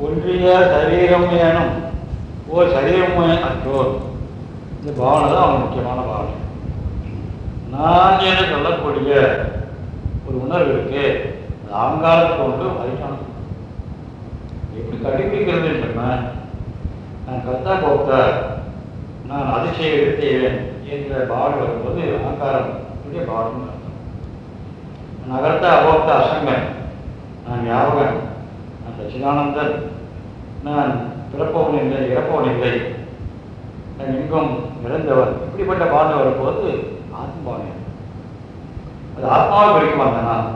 ஒன்றிய சரீரம் எனும் ஓ சரீரமே அற்றோர். இந்த பாவனை தான் அவங்க முக்கியமான பாவனை. நான் என சொல்லக்கூடிய ஒரு உணர்வு இருக்கு அது ஆங்காலத்தை கொண்டு அதிகாரம் எப்படி கடைபிடிக்கிறது சொன்னால் நான் கத்தா கோப்தா நான் அதிசய எடுத்தேன் என்ற பாவனை வரும்போது ஆங்காரம் பெரிய பாவனை நான் அபோக்த அசங்கன் நான் ஞாபகம் நான் சச்சிதானந்தன் நான் பிறப்பவன் இல்லை இறப்பவன் இல்லை. நான் எங்கும் இறந்தவன் இப்படிப்பட்ட பாதை வரும்போது ஆத்மாவே. அது ஆத்மாவை குறிக்கும் அந்த நான்.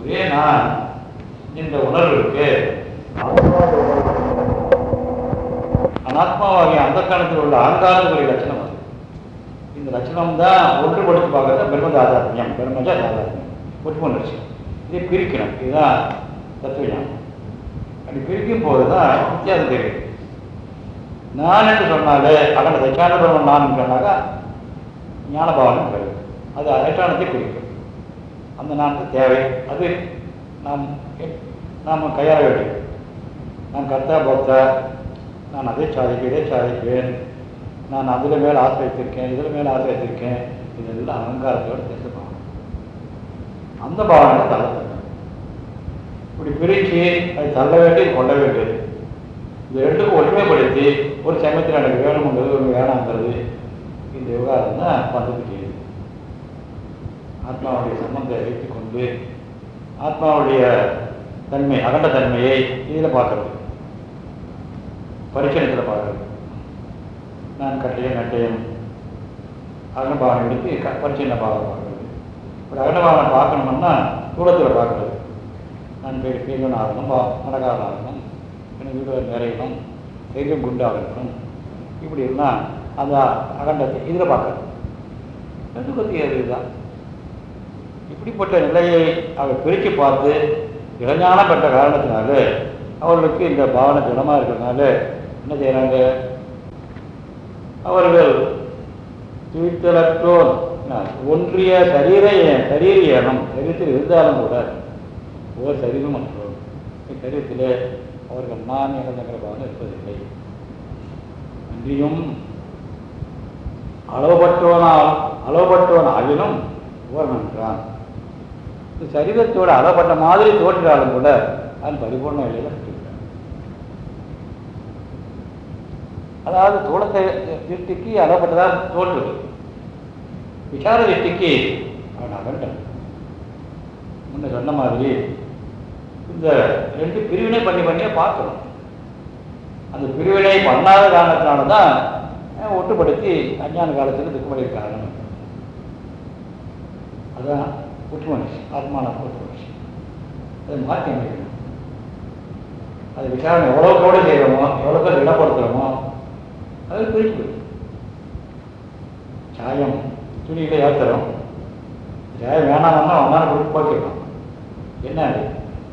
ஒரே நான் இந்த உணர்வு இருக்கு அனாத்மாவாகிய அந்த காலத்தில் உள்ள அகங்காரத்துக்குரிய லட்சணம் அது. இந்த லட்சணம் தான் ஒன்றுபடுத்தி பார்க்கறது பெருமஞ்சா பிரம்மஜ தாதாத்மியம். ஒற்றுமணர்ச்சி இதை பிரிக்கணும். இதுதான் தத்துவம் அப்படி பிரிக்கும் போது தான் வித்தியாசம் தெரியும். நான் என்று சொன்னாலே அகண்ட சச்சான பிரம்மன் நான் சொன்னாக்கா ஞானபாவனம் பெறும். அது அதிஷ்டானத்தை குறிக்கும். அந்த நானுக்கு தேவை. அது நாம் நாம் கையாள வேண்டும். நான் கர்த்தா போக்தா நான் அதை சாதிப்பேன் இதை சாதிப்பேன் நான் அதில் மேலே ஆசை வைத்திருக்கேன் இதில் மேலே ஆசை வைத்திருக்கேன் இதெல்லாம் அகங்காரத்தோடு தெரிந்து பாவனை அந்த பாவனை தள்ளப்பட்ட இப்படி பிரித்து அது தள்ள வேண்டியது கொள்ள வேண்டியது இந்த ரெண்டுக்கும் ஒற்றுமைப்படுத்தி ஒரு சமயத்தில் எனக்கு வேணுங்கிறது ஒரு வேணாங்கிறது இந்த விவகாரம் தான் பண்றது செய்யுது ஆத்மாவுடைய சம்பந்தத்தை வைத்துக் கொண்டு ஆத்மாவுடைய தன்மை அகண்ட தன்மையை இதில் பார்க்கறது. பரிச்சயத்தில் பார்க்கறது. நான் கட்டையும் நட்டையும் அகண்டபாவனை எடுத்து க பரிச்சயன பாவனை பார்க்கறது. ஒரு அகண்டபாவனை பார்க்கணும்னா தூரத்தில் பார்க்கறது. நான் பெரிய பெரியவனாகணும் பா ஆகணும் எனக்கு வீடு நிறையணும் தைரியம் குண்டாக இருக்கணும் இப்படி இருந்தால் அந்த அகண்டத்தை இதில் பார்க்கறது ரெண்டு இதுதான் இப்படிப்பட்ட நிலையை அவர் பிரித்து பார்த்து இளைஞானம் பெற்ற காரணத்தினால அவர்களுக்கு இந்த பாவனை திடமாக இருக்கிறதுனால என்ன செய்கிறாங்க அவர்கள் துய்த்தலற்றோர் ஒன்றிய சரீர சரீரியனம் சரீரத்தில் இருந்தாலும் கூட ஓர் சரீரம் அன்றோம் சரீரத்தில் அவர்கள் நான் இழந்தங்கிற பாவனை இருப்பதில்லை. அன்றியும் அளவுபட்டவனால் அளவுபட்டவன் ஆகினும் ஓர் நன்றான் இந்த சரீரத்தோட அளவுபட்ட மாதிரி தோற்றினாலும் கூட அவன் பரிபூர்ண நிலையில் இருக்கிறான் அதாவது தோளத்தை திருஷ்டிக்கு அளவுபட்டதான் தோற்றுது விசார திருஷ்டிக்கு அவன் அகண்டன் முன்ன சொன்ன மாதிரி இந்த ரெண்டு பிரிவினை பண்ணி பண்ணியே பார்க்கணும். அந்த பிரிவினை பண்ணாத காரணத்தினால தான் ஒட்டுப்படுத்தி அஞ்ஞான காலத்தில் துக்கமடைய காரணம் அதான் ஒற்றுமனுஷி ஆத்மான ஒற்றுமனுஷி அதை மாற்றி அமைக்கணும். அது விசாரணை எவ்வளோக்கு எவ்வளோ செய்கிறோமோ எவ்வளோக்கு இடப்படுத்துகிறோமோ அது பிரிச்சு சாயம் துணியில் ஏற்றுறோம் சாயம் வேணாம்னா ஒன்றான கொடுத்து போட்டுக்கலாம் என்ன அது?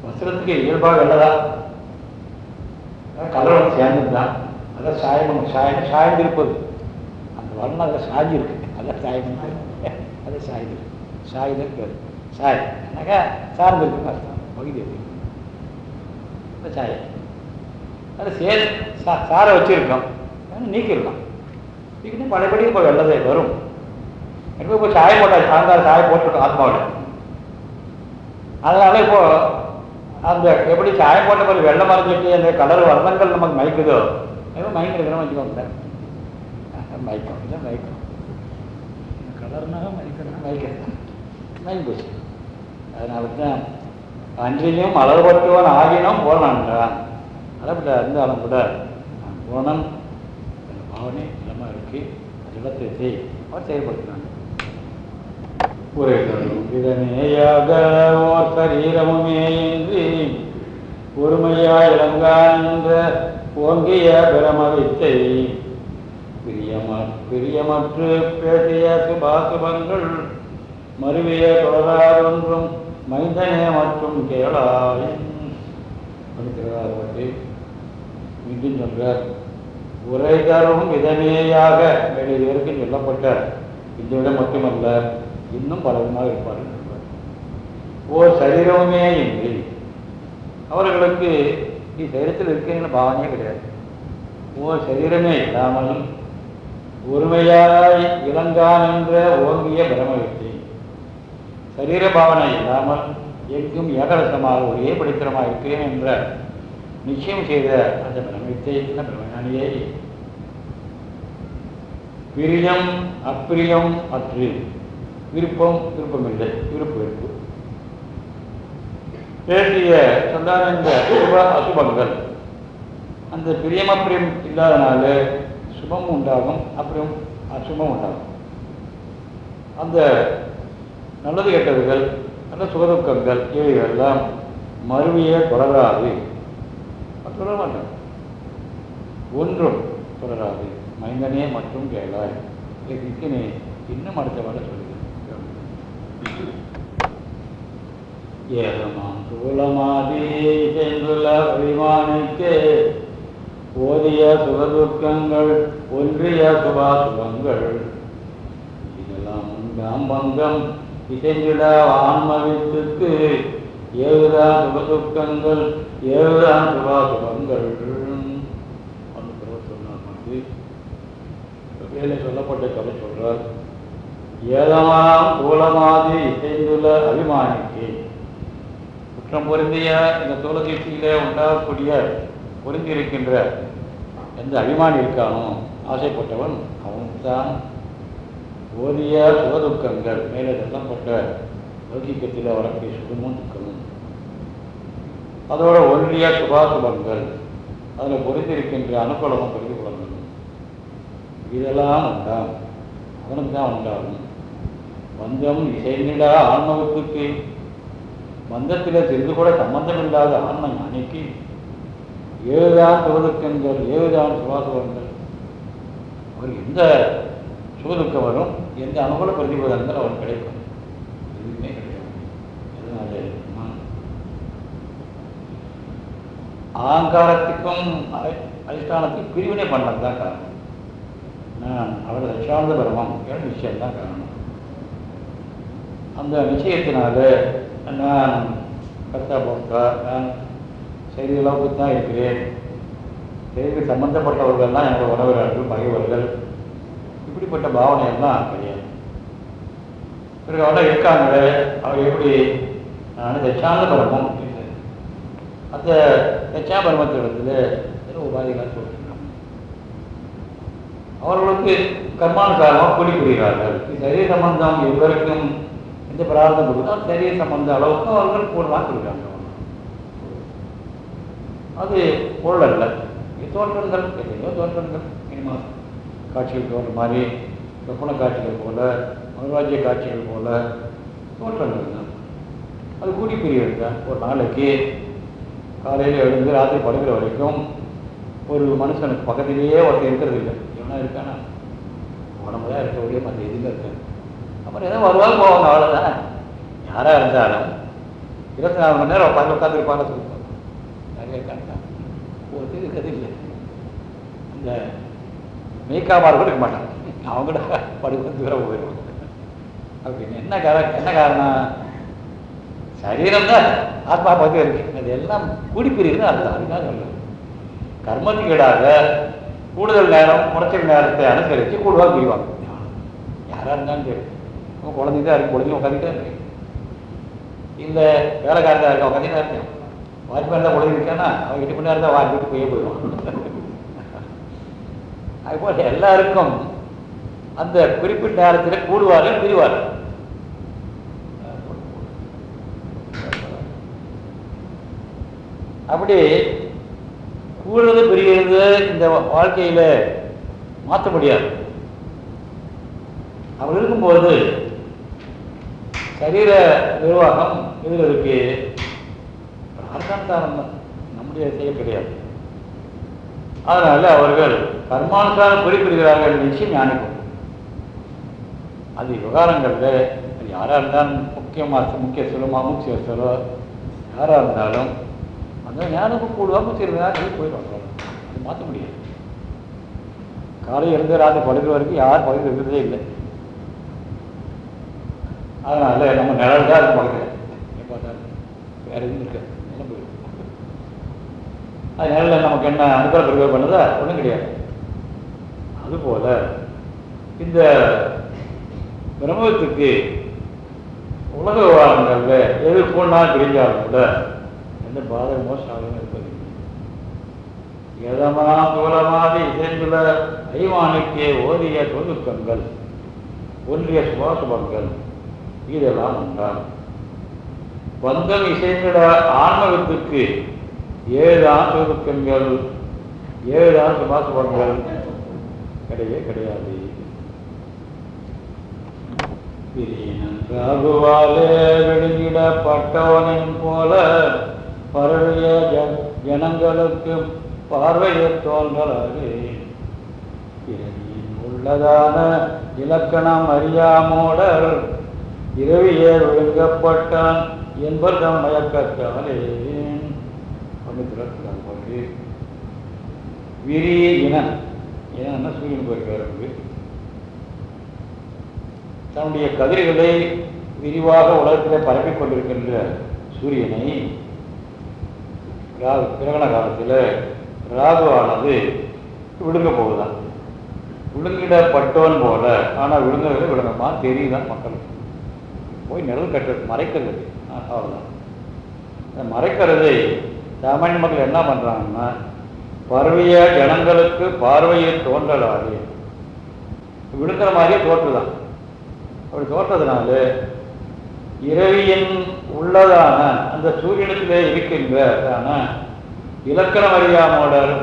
வஸ்திரத்துக்கு இயல்பாக வெள்ளதா கலர் வந்து சேர்ந்தது தான் அதான் சாயம் சாயம் இருப்பது அந்த வர்ணம் அதில் சாஞ்சி இருக்கு அதான் சாயம் அது சாய்ந்து சாயுதல் இருக்காது சாய். என்னக்கா சார்ந்து இருக்குன்னு அர்த்தம். பகுதி அது. சாயம் அது சே சா சாரை வச்சுருக்கோம். நீக்கிருக்கோம் நீக்கிட்டு பழையபடி இப்போ வெள்ளதே வரும். எனக்கு இப்போ சாயம் போட்டாச்சு. சாயந்தாரம் சாயம் போட்டிருக்கோம் ஆத்மாவில். அதனால இப்போ அந்த எப்படி சாயம் போட்ட மாதிரி வெள்ளை மறைஞ்சிட்டு அந்த கலர் வர்ணங்கள் நமக்கு மயக்குதோ? மயக்கம் இருக்கிறோம் வச்சுக்கோங்க மயக்கம். இதான் மயக்கம்? கலர்னா மதிக்கிறேன் மயக்கம். மயங்கி போச்சு. அதனால தான் அன்றிலும் அளவுபட்டுவன் ஆகினும் போனான்றான் அளவுல இருந்தாலும் கூட நான் போனன். பாவனை நிலமாக இருக்கு. அது இடத்தை அவர் செயல்படுத்தினாங்க. இதனேயாக ஓர் சரீரமுமே இன்றி பொறுமையாய் இளங்கான்ற ஓங்கிய பிரமவித்தை பிரியம பிரியமற்று பேசிய சுபாசுபங்கள் மருவிய தொடராதொன்றும் மைந்தனே மற்றும் கேளாய் படிக்கிறார் பற்றி மீண்டும் சொல்றார். உரை தரும் இதனேயாக மேலே இதுவரைக்கும் சொல்லப்பட்ட இதை விட மட்டுமல்ல. இன்னும் பலவிதமாக இருப்பார்கள் என்பார். ஓர் சரீரமுமே இன்றி அவர்களுக்கு நீ சரீரத்தில் இருக்கிறீங்க பாவனையே கிடையாது. ஓ சரீரமே இல்லாமல் ஒருமையாய் இளங்கான் என்ற ஓங்கிய பிரமவித்தை சரீர பாவனை இல்லாமல் எங்கும் ஏகரசமாக ஒரே படித்திரமாக இருக்கிறேன் என்ற நிச்சயம் செய்த அந்த பிரமத்தை என்ன பிரமஞானியை பிரியம் அப்பிரியம் அற்று. விருப்பம் விருப்பமில்லை. விருப்ப வெறுப்பு. பேசிய சொல்லாத இந்த சுப அசுபங்கள். அந்த பிரியம் அப்பிரியம் இல்லாதனால சுபம் உண்டாகும் அப்புறம் அசுபம் உண்டாகும். அந்த நல்லது கெட்டதுகள் நல்ல சுகதுக்கங்கள் இவைகளெல்லாம் மறுவியே தொடராது. தொடர மாட்டாங்க ஒன்றும் தொடராது. மைந்தனே மற்றும் கேளாய். இதுக்கு இன்னும் அடுத்த வர ஏகமாம் தூளமாதி சென்றுள்ள அபிமானிக்கு போதிய சுகதுக்கங்கள் ஒன்றிய சுபாசுபங்கள் இதெல்லாம் உண்டாம் பங்கம் இசைஞ்சிட ஆன்மவித்துக்கு. ஏழுதான் சுகதுக்கங்கள் ஏழுதான் சுபாசுபங்கள் அந்த சொன்னார் வேலை சொல்லப்பட்ட கதை சொல்றார். ஏதெல்லாம் தூளமாதி இசைந்துள்ள அபிமானிக்கு குற்றம் பொருந்திய இந்த தோலதீட்சியிலே உண்டாகக்கூடிய பொருந்திருக்கின்ற எந்த அபிமானி இருக்கானோ ஆசைப்பட்டவன் அவன்தான் ஓதிய சுகதுக்கங்கள். மேலே சொல்லப்பட்ட லௌகிக்கத்தில் வரக்கூடிய சுகமும் துக்கமும். அதோட ஒன்றிய சுபாசுபங்கள். அதில் பொருந்திருக்கின்ற அனுகூலமும் பிரதிகூலங்களும் இதெல்லாம் உண்டாம். அவனுக்கு தான் உண்டாகும். மந்தம் இசைந்திடா ஆன்மவத்துக்கு மந்தத்தில் சிறிது கூட சம்பந்தம் இல்லாத ஆன்ம ஞானிக்கு ஏழுதான் சுகதுக்கங்கள் ஏழுதான் சுபாசுபங்கள் அவருக்கு எந்த சுகதுக்கம் வரும்? எந்த அனுகூல பிரதிபலங்கள் அவர் கிடைக்கும்? எதுவுமே கிடையாது. அதனால ஆங்காரத்துக்கும் அதிஷ்டானத்துக்கும் பிரிவினை பண்ணது தான் காரணம். நான் அவர் லட்சானந்த பிரமம் என்ற விஷயம் தான் காரணம். அந்த நிச்சயத்தினால நான் கர்த்தா போக்கா நான் செய்தி அளவுக்கு தான் இருக்கிறேன். செய்திக்கு சம்பந்தப்பட்டவர்கள்லாம் எனக்கு உறவினர்கள் பகைவர்கள் இப்படிப்பட்ட பாவனை எல்லாம் கிடையாது பிறகு அவெல்லாம் இருக்காங்க அவர் எப்படி நான் தச்சாந்த பரமம் அப்படின்னு அந்த தச்சா பரமத்திடத்தில் சில உபாதிகள் அவர்களுக்கு கர்மானுசாரமாக கூலி புரிகிறார்கள் இது சரீர சம்பந்தம் இவருக்கும் இந்த பிரார்த்தம் கொடுத்தா சரிய சம்பந்த அளவுக்கு அவர்கள் கூடலாம் கொடுக்குறாங்க அது பொருள் அல்ல. இது தோற்றங்கள் எதையோ தோற்றங்கள். சினிமா காட்சிகள் தோன்ற மாதிரி சொப்பன காட்சிகள் போல மனோராஜ்ய காட்சிகள் போல தோற்றங்கள் தான். அது கூடி பிரிவு தான். ஒரு நாளைக்கு காலையில் எழுந்து ராத்திரி படுக்கிற வரைக்கும் ஒரு மனுஷனுக்கு பக்கத்திலேயே ஒருத்தர் இருக்கிறது இல்லை. இவனா இருக்கானா? உடம்பு தான் இருக்க ஒரே மற்ற எதுவுமே இருக்காது அப்புறம் ஏதோ வருவாங்க போவாங்க அவ்வளோதான் யாராக இருந்தாலும் இருபத்தி நாலு மணி நேரம் உட்காந்து உட்காந்துருப்பாங்க சொல்லுவாங்க நிறைய இருக்காங்க ஒரு இருக்கிறது இல்லை. இந்த மேய்க்காமார் கூட இருக்க மாட்டாங்க. அவங்க கூட படுக்க தூரம் போயிடுவாங்க. அப்படின்னு. என்ன காரணம் என்ன காரணம்? சரீரம் தான். ஆத்மா பற்றி இருக்கு அது எல்லாம் கூடிப்பிரிவு அர்த்தம் அதுதான் சொல்லுது கர்மத்துக்கு ஈடாக கூடுதல் நேரம் குறைச்சல் நேரத்தை அனுசரித்து கூடுவாங்க பிரிவாங்க யாராக இருந்தாலும் சரி. நம்ம குழந்தை தான் இருக்கு குழந்தைங்க உட்காந்துட்டே இருக்கேன் இல்லை வேலைக்காரன் தான் இருக்க உட்காந்து தான் இருக்கேன். வாட்ச்மேன் தான் குழந்தை இருக்கானா அவன் எட்டு மணி நேரம் தான் வாட்ச் போய் போயே போயிடுவான் அதுபோல் எல்லாருக்கும் அந்த குறிப்பிட்ட நேரத்தில் கூடுவார்கள் பிரிவார்கள். அப்படி கூடுறது பிரிகிறது இந்த வாழ்க்கையில மாற்ற முடியாது. அவர் இருக்கும்போது சரீர நிர்வாகம் இதில் இருக்கு அர்த்தானுசாரம் தான் நம்முடைய செயல் கிடையாது. அதனால அவர்கள் கர்மானுசாரம் குறிப்பிடுகிறார்கள் நிச்சயம் ஞானிக்கும். அது விவகாரங்களில் அது யாராக இருந்தாலும் முக்கியமாக முக்கிய சொல்லோ முக்கிய சொல்லோ யாராக இருந்தாலும் அந்த ஞானமும் கூடுவா முக்கிய போயிடுவாங்க அது மாற்ற முடியாது. காலையில் இருந்து ராத்திரி படுக்கிற வரைக்கும் யார் பகுதி இருக்கிறதே இல்லை. அதனால நம்ம நிழல் தான் இருக்கு பக்கத்தில் எப்போ பார்த்தாலும் வேற எதுவும் இருக்காது. நிலம் போயிடும். அது நிழலில் நமக்கு என்ன அனுப்புற பிரயோகம் பண்ணுதா ஒன்றும் கிடையாது. அதுபோல் இந்த பிரம்மத்துக்கு உலக விவகாரங்கள்ல எது போனால் பிரிஞ்சாலும் கூட எந்த பாதகமோ சாதகமோ இருப்பது எதமாம் தூலமாக இசைந்துள்ள ஐவானுக்கே ஓதிய தொழுக்கங்கள் ஒன்றிய சுபாசுபங்கள் இதெல்லாம் உண்டாம். பந்தம் இசைந்திட ஆன்மகத்துக்கு ஏழுதான் ஏழு ஆண்டு மாசுபாடுகள் கிடையவே கிடையாது. ராகுவாலே வெளியிடப்பட்டவனின் போல பரவிய ஜ- ஜனங்களுக்கு பார்வையை தோன்றலாது. உள்ளதான இலக்கணம் அறியாமோடல் இரவியே ஒழுங்கப்பட்டான் என்பதம் மயக்கத்தாலே அமித்திரத்தில் விரிய இனன் இனன்னா சூரியன் போயிருக்காரு தன்னுடைய கதிர்களை விரிவாக உலகத்திலே பரப்பிக் கொண்டிருக்கின்ற சூரியனை ராகு கிரகண காலத்தில் ராகுவானது விழுங்க போகுதான். விழுங்கிடப்பட்டவன் போல. ஆனால் விழுங்கவில்லை விழுங்கமா தெரியுதான் மக்களுக்கு. போய் நிழல் கட்டுறது மறைக்கிறது. அவ்வளோதான் அவ்வளவுதான். இந்த மறைக்கிறது சாமானிய மக்கள் என்ன பண்றாங்கன்னா பரவிய ஜனங்களுக்கு பார்வையை தோன்றலாது. விழுக்கிற மாதிரியே தோற்றுதான். அப்படி தோற்றதுனால இரவியின் உள்ளதான அந்த சூரியனத்திலே இருக்கின்றதான இலக்கணம் அறியாமோடர்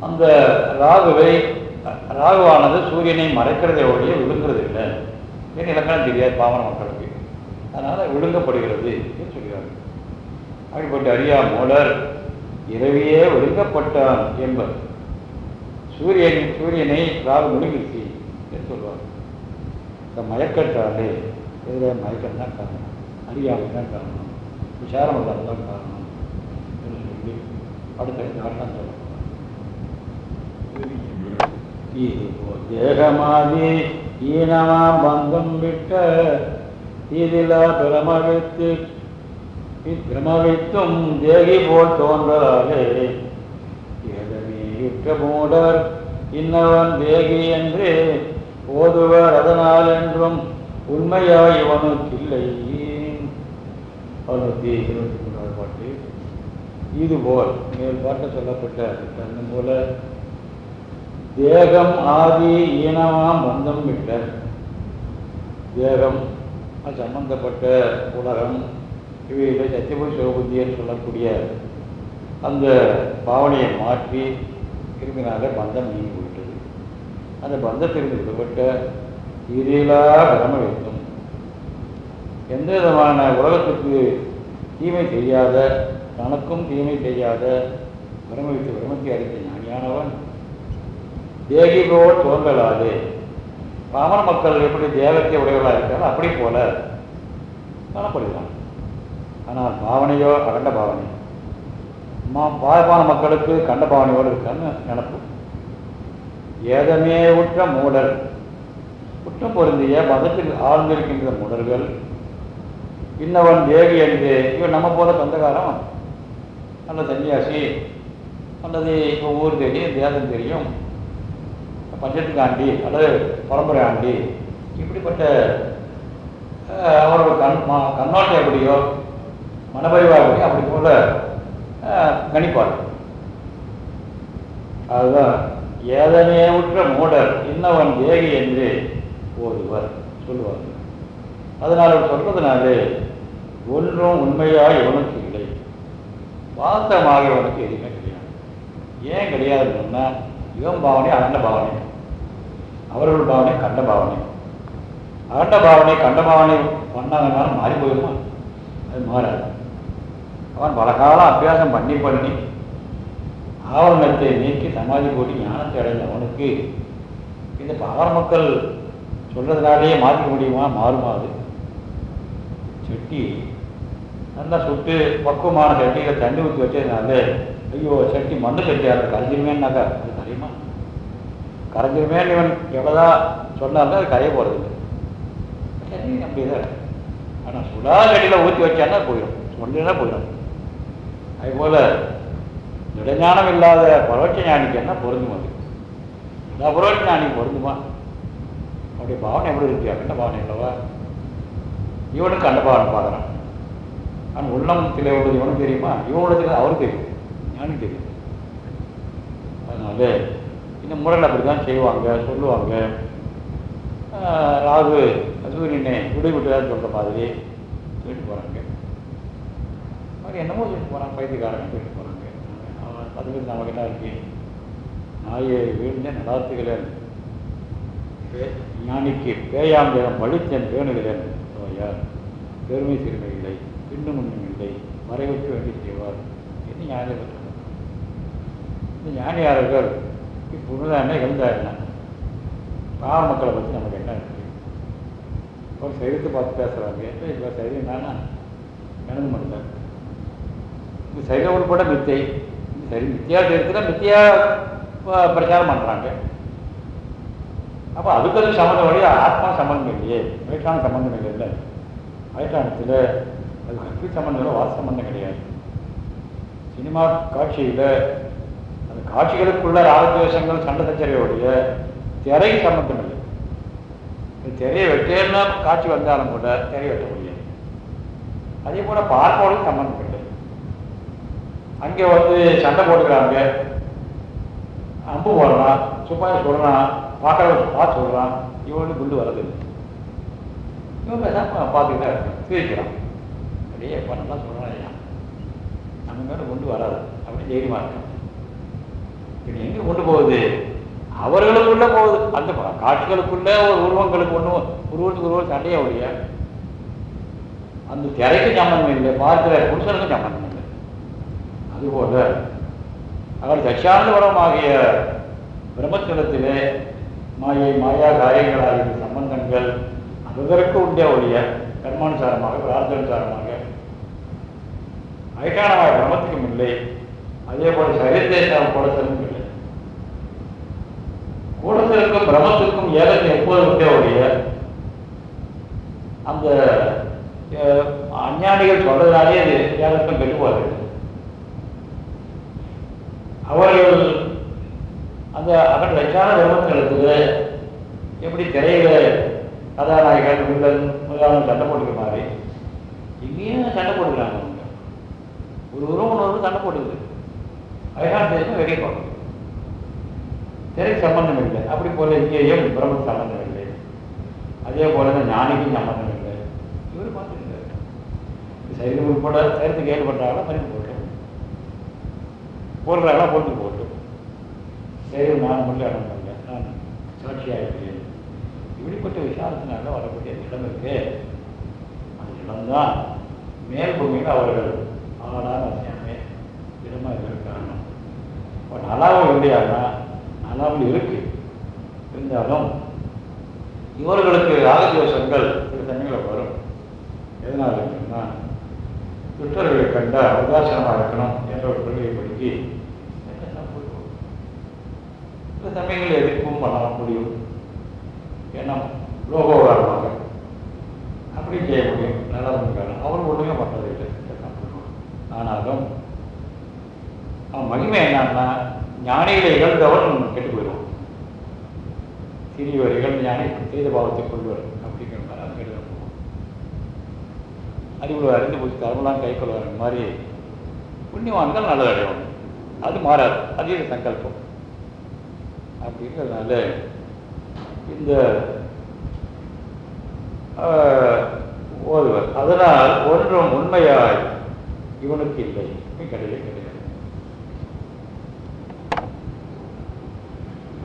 அந்த ராகுவை ராகுவானது சூரியனை மறைக்கிறதை ஒழிய விழுங்குறது இல்லை ஏன் இலக்கணம் தெரியாது பாவன மக்களுக்கு. அதனால விழுங்கப்படுகிறது என்று சொல்கிறார்கள். அப்படிப்பட்ட அறியா அறியாமோடர் இரவியே ஒழுங்கப்பட்டான் என்பர். சூரியன் சூரியனை ராகு முழுங்கிருச்சு என்று சொல்வார். இந்த மயக்கட்டாலே இதில் மயக்கம் தான் காரணம். அறியாமை தான் காரணம். விசாரம் இல்லாத தான் காரணம் என்று சொல்லி அடுத்த காரணம் சொல்லலாம் தேகமாதி ஈனமா பந்தம் விட்ட இதிலா பிரமவித்து பிரமவித்தும் தேகி போல் தோன்றலாலே. ஏதமே யுற்ற மூடர் இன்னவன் தேகி என்று ஓதுவர் அதனால் என்றும் உண்மையாய் இவனுக்கில்லை. அவனுக்கு இருபத்தி மூணாவது பாட்டு. இதுபோல் மேல் பாட்டை சொல்லப்பட்ட அந்த போல தேகம் ஆதி ஈனமாம் பந்தம் விட்ட தேகம் அது சம்பந்தப்பட்ட உலகம் இவையில சத்தியபுரி சிவபுத்தியன்னு சொல்லக்கூடிய அந்த பாவனையை மாற்றி இருந்தனால பந்தம் நீங்கி போயிட்டது அந்த பந்தத்திலிருந்து விடுபட்ட இதிலா பிரம வைத்தும் எந்த விதமான உலகத்துக்கு தீமை செய்யாத தனக்கும் தீமை செய்யாத பிரமவித்து பிரமத்தை அறிந்த ஞானியானவன் தேகி போல் தோன்றலாது மக்கள் எப்படி தேவத்தை உடையவர்களாக இருக்காங்களோ அப்படி போல காணப்படுகிறான் ஆனால் பாவனையோ அகண்ட பாவனை. மா பாயபான மக்களுக்கு கண்ட பாவனையோடு இருக்கான்னு நினப்பு ஏதமே உற்ற மூடர். குற்றம் பொருந்திய மதத்தில் ஆழ்ந்திருக்கின்ற மூடர்கள். இன்னவன் தேவி என்று இவன் நம்ம போல சொந்தக்காரன். நல்ல சன்னியாசி. அல்லது இப்போ ஊர் தெரியும் தேசம் தெரியும். பஞ்சத்து ஆண்டி அல்லது பரம்பரை ஆண்டி இப்படிப்பட்ட அவரோட கண் மா கண்ணோட்டம் எப்படியோ மனபரிவாக எப்படி அப்படி போல அஹ், கணிப்பார் அதுதான் ஏதனே உற்ற மூடர் இன்னவன் தேகி என்று ஓதுவர் சொல்லுவார் அதனால் அவர் சொல்றதுனாலே ஒன்றும் உண்மையாக இவனுக்கு இல்லை. வாஸ்தவமாக இவனுக்கு எதுவுமே கிடையாது. ஏன் கிடையாதுன்னா சொன்னா இவன் பாவனை அகண்ட பாவனை அவர்கள் பாவனை கண்ட பாவனை. அகண்ட பாவனை கண்ட பாவனை பண்ணாங்கனால மாறி போயிடுமா அது மாறாது. அவன் பல காலம் அபியாசம் பண்ணி பண்ணி ஆவரணத்தை நீக்கி சமாதி போட்டு ஞானத்தை அடைந்த அவனுக்கு இந்த பாவர மக்கள் சொல்றதுனாலேயே மாற்றிக்க முடியுமா? மாறுமா அது? செட்டி நல்லா சுட்டு பக்குவமான சட்டியில் தண்ணி ஊற்றி வச்சதுனால ஐயோ சட்டி மண்ணு சட்டியாக இருக்கு. அது கரையுமா கரைஞ்சிருமேன்னு இவன் எவ்வளோதான் சொன்னாலும் அது கரைய போகிறதில்லை அப்படிதான். ஆனால் சுடா சட்டியில் ஊற்றி வச்சான்னா போயிடும். சொன்னா போயிடும். அதுபோல் திடஞானம் இல்லாத பரோட்ச ஞானிக்கு என்ன பொருந்தும் அது? இந்த பரோட்ச ஞானிக்கு பொருந்துமா? அவருடைய பாவனை எப்படி இருக்கு அகண்ட பாவனை இல்லவா இவனுக்கு அண்ட பாவனை பார்க்குறான். ஆனால் உள்ளத்தில் உள்ளது இவனுக்கு தெரியுமா? இவன் உள்ளதுக்கு அவருக்கு தெரியும். ஞானிக்கு தெரியும். அதனால இந்த முறையில் அப்படி தான் செய்வாங்க சொல்லுவாங்க. ஆஹ் ராகு சூரியனை விடு சொல்கிற மாதிரி சொல்லிட்டு போகிறாங்க அவர் என்னமோ சொல்லிட்டு போகிறாங்க பைத்தியக்காரங்க சொல்லிட்டு போகிறாங்க அவன் அதுக்கு நமக்கு என்ன இருக்கு. நாயை வீழ்ந்த நடாத்துகிறேன். பே- ஞானிக்கு பேயாந்திரம் பழித்தன் பேணுகிறேன். யார்? பெருமை சிறுமை இல்லை பின்னும் முன்னும் இல்லை மறைவுக்கு வேண்டி செய்வார். என்று ஞானி இந்த ஞானியாரர்கள் புனிதானே இருந்தாருன்னா பாவ மக்களை பற்றி நமக்கு என்ன இருக்கு? ஒரு சரீரத்தை பார்த்து பேசுகிறாங்க இப்போ சரீரம் தானா எனக்கு மட்டும் இந்த சைவம் உட்பட மித்தை. இந்த சரி மித்தியா சேர்த்துல மித்தியா பிரச்சாரம் பண்ணுறாங்க அப்போ அதுக்கு அது சம்மந்தம் வழி? ஆத்மா சம்மந்தம் இல்லையே. வயிற்றான சம்மந்தம் இல்லை வயிற்றானத்தில் அது கற்பி சம்மந்தம் இல்லை வாச சம்மந்தம் கிடையாது. சினிமா காட்சியில் அந்த காட்சிகளுக்குள்ள ராகத்வேஷங்கள் சண்டை சச்சரவையுடைய திரைக்கு சம்மந்தம் இல்லை திரையை வெட்டேன்னா காட்சி வந்தாலும் கூட திரையை வெட்ட முடியாது. அதே போல பார்ப்பவர்களுக்கு சம்பந்தம் இல்லை. அங்கே வந்து சண்டை போட்டுக்கிறாங்க. அம்பு போடுறான் சுப்பாய் சொல்கிறான் பார்க்குறவங்க பார்த்து சொல்கிறான் இவனுக்கு குண்டு வரது இவன் பேசாம பார்த்துக்கிட்டு தான் இருக்கான் சிரிக்கிறான். அப்படியே எப்போ நல்லா சொல்கிறான் ஐயா நம்ம மேலே குண்டு வராது. அப்படி தைரியமாக இருக்கான். இது எங்கே கொண்டு போகுது? அவர்களுக்குள்ள போகுது. அந்த காட்சிகளுக்குள்ள ஒரு உருவங்களுக்கு ஒன்று உருவத்துக்கு உருவம் சண்டையே ஒழிய அந்த திரைக்கு சம்பந்தம் இல்லை பார்க்கிற புருஷனுக்கும் சம்பந்தம் இல்லை. அதுபோல அவர் தட்சாந்தபுரமாகிய பிரம்மச்சலத்திலே மாயை மாயா காரியங்களாகிய சம்பந்தங்கள் அதற்கு உண்டே ஒழிய கர்மானுசாரமாக பிரார்த்தனுசாரமாக ஐட்டானமாய பிரம்மத்துக்கும் இல்லை. அதே போல சரீரத்தேசம் செல்லும் இல்லை. கூடத்திற்கும் பிரமத்திற்கும் ஏகத்தை எப்போது உண்டே அந்த அஞ்ஞானிகள் சொல்றதுனாலே அது ஏகத்தம் கெட்டு அவர்கள் அந்த அகன் லட்சான தர்மத்திற்கு எப்படி திரையில கதாநாயகன் வில்லன் முதலாளம் சண்டை போட்டுக்க மாதிரி இங்கேயும் சண்டை போட்டுக்கிறாங்க. ஒரு உறவு ஒன்று சண்டை போட்டுக்குது. அயகான் தேசம் வெளியே பார்க்குது திரைக்கு சம்பந்தம் இல்லை. அப்படி போல இங்கேயும் பிரம்ம சம்பந்தம் இல்லை? அதே போல தான் ஞானிக்கும் சம்பந்தம் இல்லை. இவர் பார்த்துருக்காரு. சரீரம் உட்பட சரீரத்துக்கு ஏற்பட்டாலும் மறித்து போட்டோம் போடுறாங்களா? போட்டு போட்டோம் சரீரம் நான் மட்டும் இடம் பண்ணல. நான் சாட்சியாக இருக்கிறேன் இப்படிப்பட்ட விசாரத்தினால வரக்கூடிய இடம் இருக்கு. அந்த இடம்தான் மேல் பூமியில் அவர்கள் ஆளான விஷயமே இடமா இருக்காங்க இப்போ நல்லாவும் இல்லையானா? நலாவில் இருக்கு. இருந்தாலும் இவர்களுக்கு ராகதோஷங்கள் சில சமயங்களில் வரும். எதனால் இருக்குன்னா துஷ்டர்களை கண்டால் அவகாசமாக இருக்கணும் என்ற ஒரு கொள்கையை படுத்தி சில சமயங்களில் எதிர்ப்பும் பண்ண முடியும் ஏன்னா லோகோகாரமாக அப்படி செய்ய முடியும். நல்லவங்க அவர் ஒன்றுமே பண்ணுறதில்லை ஆனாலும் அவன் மகிமை என்னன்னா ஞானிகளை இகழ்ந்தவன் கெட்டு போயிடுவான் சிறியவர் இகழ்ந்த ஞானி செய்த பாவத்தை கொள்வர் அப்படிங்கிற மாதிரி அவன் கெட்டு போவான். அறிவுள்ள அறிந்து போச்சு தர்மலாம் கை கொள்வார் மாதிரி புண்ணியவான்கள் நல்லது அடைவாங்க. அது மாறாது. அதே சங்கல்பம். அப்படிங்கிறதுனால இந்த ஆஹ், ஓதுவர். அதனால் ஒன்றும் உண்மையாய் இவனுக்கு இல்லை. கிடையாது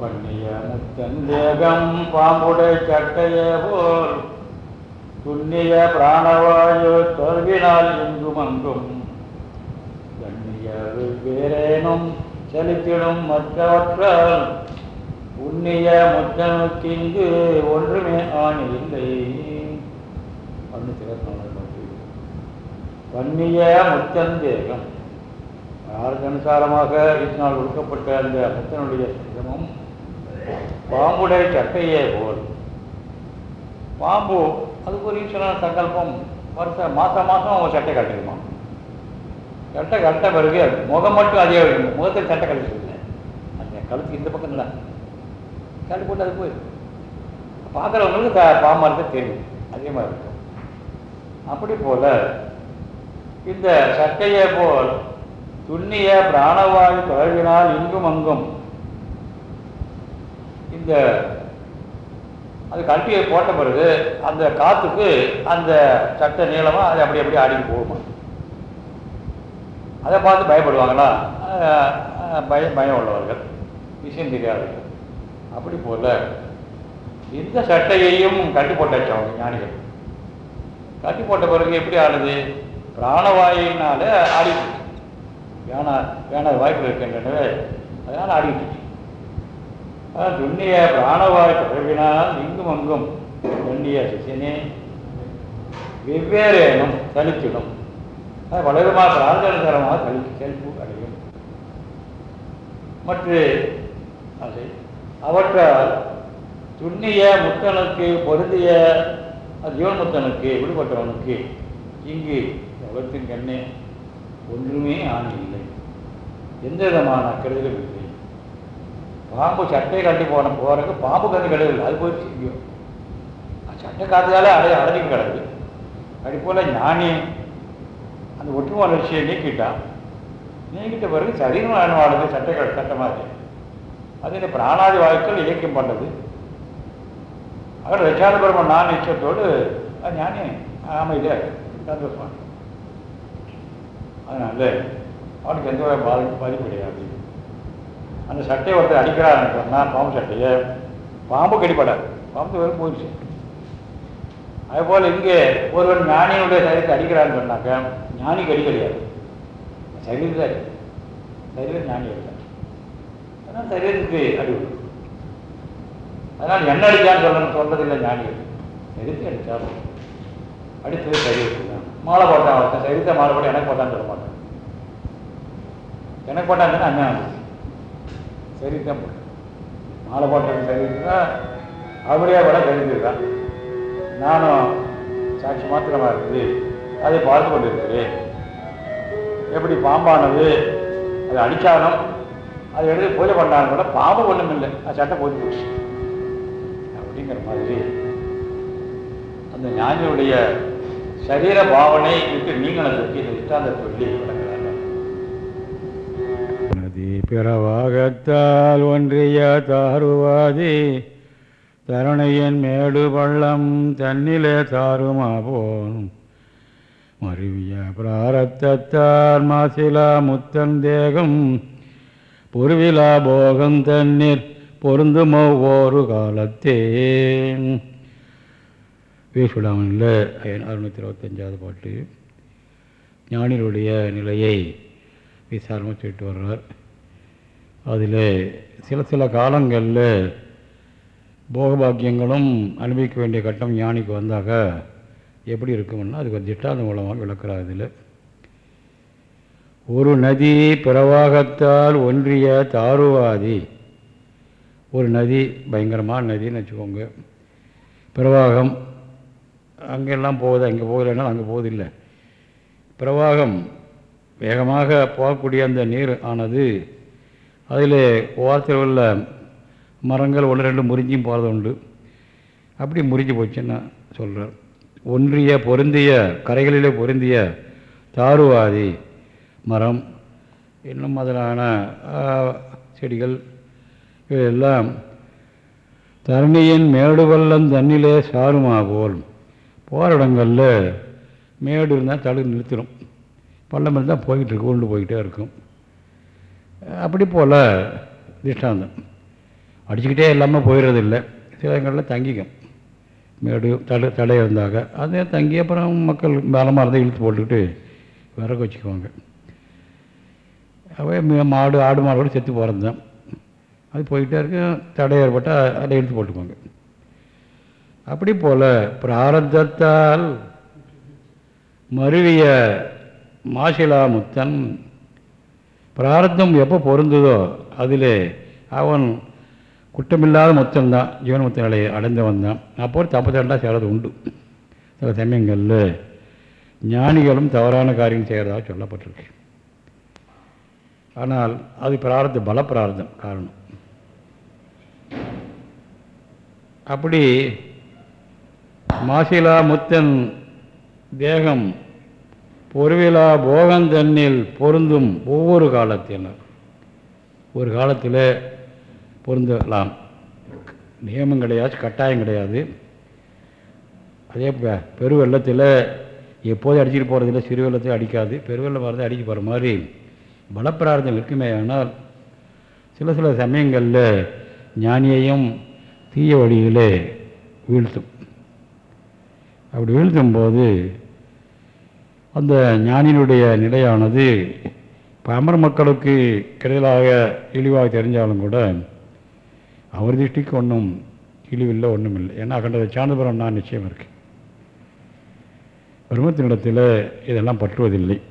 பண்ணிய முத்தந்தேகம் பாம்புடை சட்டையே போல் துண்ணிய பிராணவாயு தொல்வினால் எங்கும் அங்கும் கண்ணிய வேறேனும் செலுத்திடும் மற்றவற்றால் உன்னிய முத்தனுக்கு இங்கு ஒன்றுமே ஆணி இல்லை வன்னிய முத்தந்தேகம் யாருக்கு அனுசாரமாக இதனால் ஒடுக்கப்பட்ட அந்த முத்தனுடைய சிரமம் பாம்புடைய சட்டையே போல். பாம்பு அதுக்கு ஒரு ஈஸ்வரன் சங்கல்பம். வருஷம் மாதம் மாதம் அவங்க சட்டை கட்டிருமா சட்டை கட்ட பிறகு முகம் மட்டும் அதே இருக்கும் முகத்தில் சட்டை கழிச்சு அந்த கழுத்து இந்த பக்கம் இல்லை. சட்டை போட்டு அது போயிடும். பார்க்குறவங்களுக்கு த பாமரத்தை தெரியும். அதே மாதிரி இருக்கும். அப்படி போல இந்த சட்டையை போல் துண்ணிய பிராணவாயு தொடர்பினால் இங்கும் அங்கும் இந்த அது கட்டியை போட்ட பிறகு அந்த காற்றுக்கு அந்த சட்டை நீளமாக அது அப்படி அப்படி ஆடிட்டு போகுமா? அதை பார்த்து பயப்படுவாங்களா? பயம் பய பயம் உள்ளவர்கள் விஷயம் தெரியாதவர்கள். அப்படி போல இந்த சட்டையையும் கட்டி போட்டாச்சு அவங்க ஞானிகள். கட்டி போட்ட பிறகு எப்படி ஆடுது பிராணவாயினால ஆடிட்டு வேணா வேணாத வாய்ப்பு இருக்கின்றனவே அதனால் ஆடிட்டு துண்ணிய பிராணவாய் தொடர்பினால் இங்கும் அங்கும் துண்ணிய சிசனே வெவ்வேறேனும் தலித்திடும் வளருமா பிராந்தரமாக தளி செல்பு அடையும். மற்ற அதை அவற்றால் துண்ணிய முத்தனுக்கு பொருந்திய ஜீவன் முத்தனுக்கு விடுபட்டவனுக்கு இங்கு உலகத்தின் கண்ணே ஒன்றுமே ஆணி இல்லை. எந்த விதமான கெடுதலும் இல்லை. பாம்பு சட்டையை கட்டி போன போறதுக்கு பாம்பு கண்டு கிடையாது. அது போயிடுச்சு. எங்கேயோ சட்டை காத்துக்கால அடைய அடைஞ்சு கிடக்கு. அது போல ஞானி அந்த ஒற்றுமை வளர்ச்சியை நீக்கிட்டான் நீக்கிட்ட பிறகு சரீரம் வாழ்வாடுது சட்டை க- சட்ட மாதிரி. அது இந்த பிராணாதி வாயுக்கள் இயக்கம் பண்ணது. அவர் ரச்சாத நான் நிச்சயத்தோடு ஞானி அமைதியாக சந்தோஷமா அதனால அவனுக்கு எந்த பாதிப்பு பாதிப்பு கிடையாது. அந்த சட்டையை ஒருத்தர் அடிக்கிறாருன்னு சொன்னால் பாம்பு சட்டையை பாம்பு கடிப்படாது. பாம்பு வெறும் போயிடுச்சு அதுபோல் இங்கே ஒருவன் ஞானியுடைய சரீரத்தை அடிக்கிறான்னு சொன்னாக்க ஞானி கடி கிடையாது. சரீரம் தான் சரீரம் ஞானி இல்லை ஆனால் சரீரத்துக்கு அடி அதனால் என்ன அடிச்சான்னு சொல்ல சொல்றதில்லை ஞானி. எதிர்த்து அடித்தாலும்? அடித்தது சரீரத்துக்கு தான். மாலை போட்டான் ஒருத்தன் சரித்த மாலை போட்டு எனக்கு போட்டான்னு சொல்ல மாட்டான். எனக்கு போட்டான்னு அஞ்ஞானம்? சரி தான் மாலை போட்டது சரிதுன்னா அப்படியே கூட தெரிஞ்சுதான் நானும் சாட்சி மாத்திரமா இருக்குது அதை பார்த்து கொண்டிருக்கிறது எப்படி பாம்பானது? அது அடிச்சாலும் அதை எடுத்து பூஜை பண்ணாலும் கூட பாம்பு ஒன்றும் இல்லை அது சட்டை போட்டு போச்சு. அப்படிங்கிற மாதிரி அந்த ஞானியுடைய சரீர பாவனை விட்டு நீங்களதுக்கு இந்த இஷ்டாந்த சொல்லி பிறவாகத்தால் ஒன்றிய தாருவாதி தரணையன் மேடு பள்ளம் தன்னிலே தாருமா போனும் மருவிய பிராரத்தத்தார் மாசிலா முத்தன் தேகம் பொருவிலா போகம் தண்ணீர் பொருந்துமோ ஓரு காலத்தே வீசுடாமனில் அறுநூற்றி இருபத்தஞ்சாவது பாட்டு. ஞானிகளுடைய நிலையை விசாரமாக சொல்லிட்டு வர்றார். அதில் சில சில காலங்களில் போகபாக்கியங்களும் அனுபவிக்க வேண்டிய கட்டம் ஞானிக்கு வந்தாக எப்படி இருக்கும்னா அதுக்கு ஒரு திட்டாந்த மூலமாக விளக்குறார் இதில். ஒரு நதி பிரவாகத்தால் ஒன்றிய தாருவாதி. ஒரு நதி பயங்கரமான நதின்னு வச்சுக்கோங்க. பிரவாகம் அங்கெல்லாம் போகுது? அங்கே போகலைன்னா அங்கே போகுதில்லை பிரவாகம் வேகமாக போகக்கூடிய அந்த நீர் ஆனது அதில் ஓரத்தில் உள்ள மரங்கள் ஒன்று ரெண்டு முறிஞ்சியும் போகிறது உண்டு. அப்படி முறிஞ்சு போச்சுன்னு சொல்கிறார் ஒன்றிய பொருந்திய கரைகளிலே பொருந்திய தாருவாதி மரம் இன்னும் முதலான செடிகள் இவையெல்லாம் தரணியின் மேடு பள்ளம் தண்ணிலே சாருமா போல். போகிற இடங்களில் மேடு இருந்தால் தடு நிறுத்திடும். பள்ளம் இருந்தால் போய்கிட்டு இருக்கும் கொண்டு போய்கிட்டே இருக்கும். அப்படி போல் திஷ்டாந்தம். அடிச்சுக்கிட்டே இல்லாமல் போயிடுறதில்லை சில இடங்களில் தங்கிக்கும். மேடு தடை தடை இருந்தாங்க அதே தங்கி அப்புறம் மக்கள் பலமாக இருந்தால் இழுத்து போட்டுக்கிட்டு விறகு வச்சுக்குவாங்க. அவே மாடு ஆடு மாடோடு செத்து போகிறது தான் அது போயிட்டே இருக்கு. தடை ஏற்பட்டால் அதை இழுத்து போட்டுக்குவாங்க. அப்படி போல் பிராரத்தத்தால் மருவிய மாசிலா முத்தன் பிராரத்தம் எப்போ பொருந்ததோ அதில் அவன் குற்றமில்லாத முத்தன் ஜீவன் முத்த நிலையை அடைந்தவன் தான். அப்போ தப்பு தண்டா செய்கிறது உண்டு. சில சமயங்களில் ஞானிகளும் தவறான காரியம் செய்கிறதாக சொல்லப்பட்டிருக்கு. ஆனால் அது பிரார்த்த பல பிரார்த்தம் காரணம். அப்படி மாசிலா முத்தன் தேகம் பொருவிலா போகந்தன்னில் பொருந்தும் ஒவ்வொரு காலத்தினர். ஒரு காலத்தில் பொருந்தலாம். நியமம் கிடையாது கட்டாயம் கிடையாது. அதே பெரு பெருவெள்ளத்தில் எப்போதும் அடிச்சிட்டு போகிறதில்ல சிறு வெள்ளத்தை அடிக்காது. பெருவெள்ளம் வரதை அடிக்க போகிற மாதிரி பலப்பிரார்த்தம் இருக்குமே ஆனால் சில சில சமயங்களில் ஞானியையும் தீய வழியிலே வீழ்த்தும். அப்படி வீழ்த்தும் போது அந்த ஞானியினுடைய நிலையானது பாமர மக்களுக்கு கிடையலாக இழிவாக தெரிஞ்சாலும் கூட அவர் திருஷ்டிக்கு ஒன்றும் இழிவில்லை ஒன்றும் இல்லை ஏன்னா அகண்டதை சாந்தபுரம் நான் நிச்சயம் இருக்கு. பிரம்மத்தினிடத்தில் இதெல்லாம் பற்றுவதில்லை.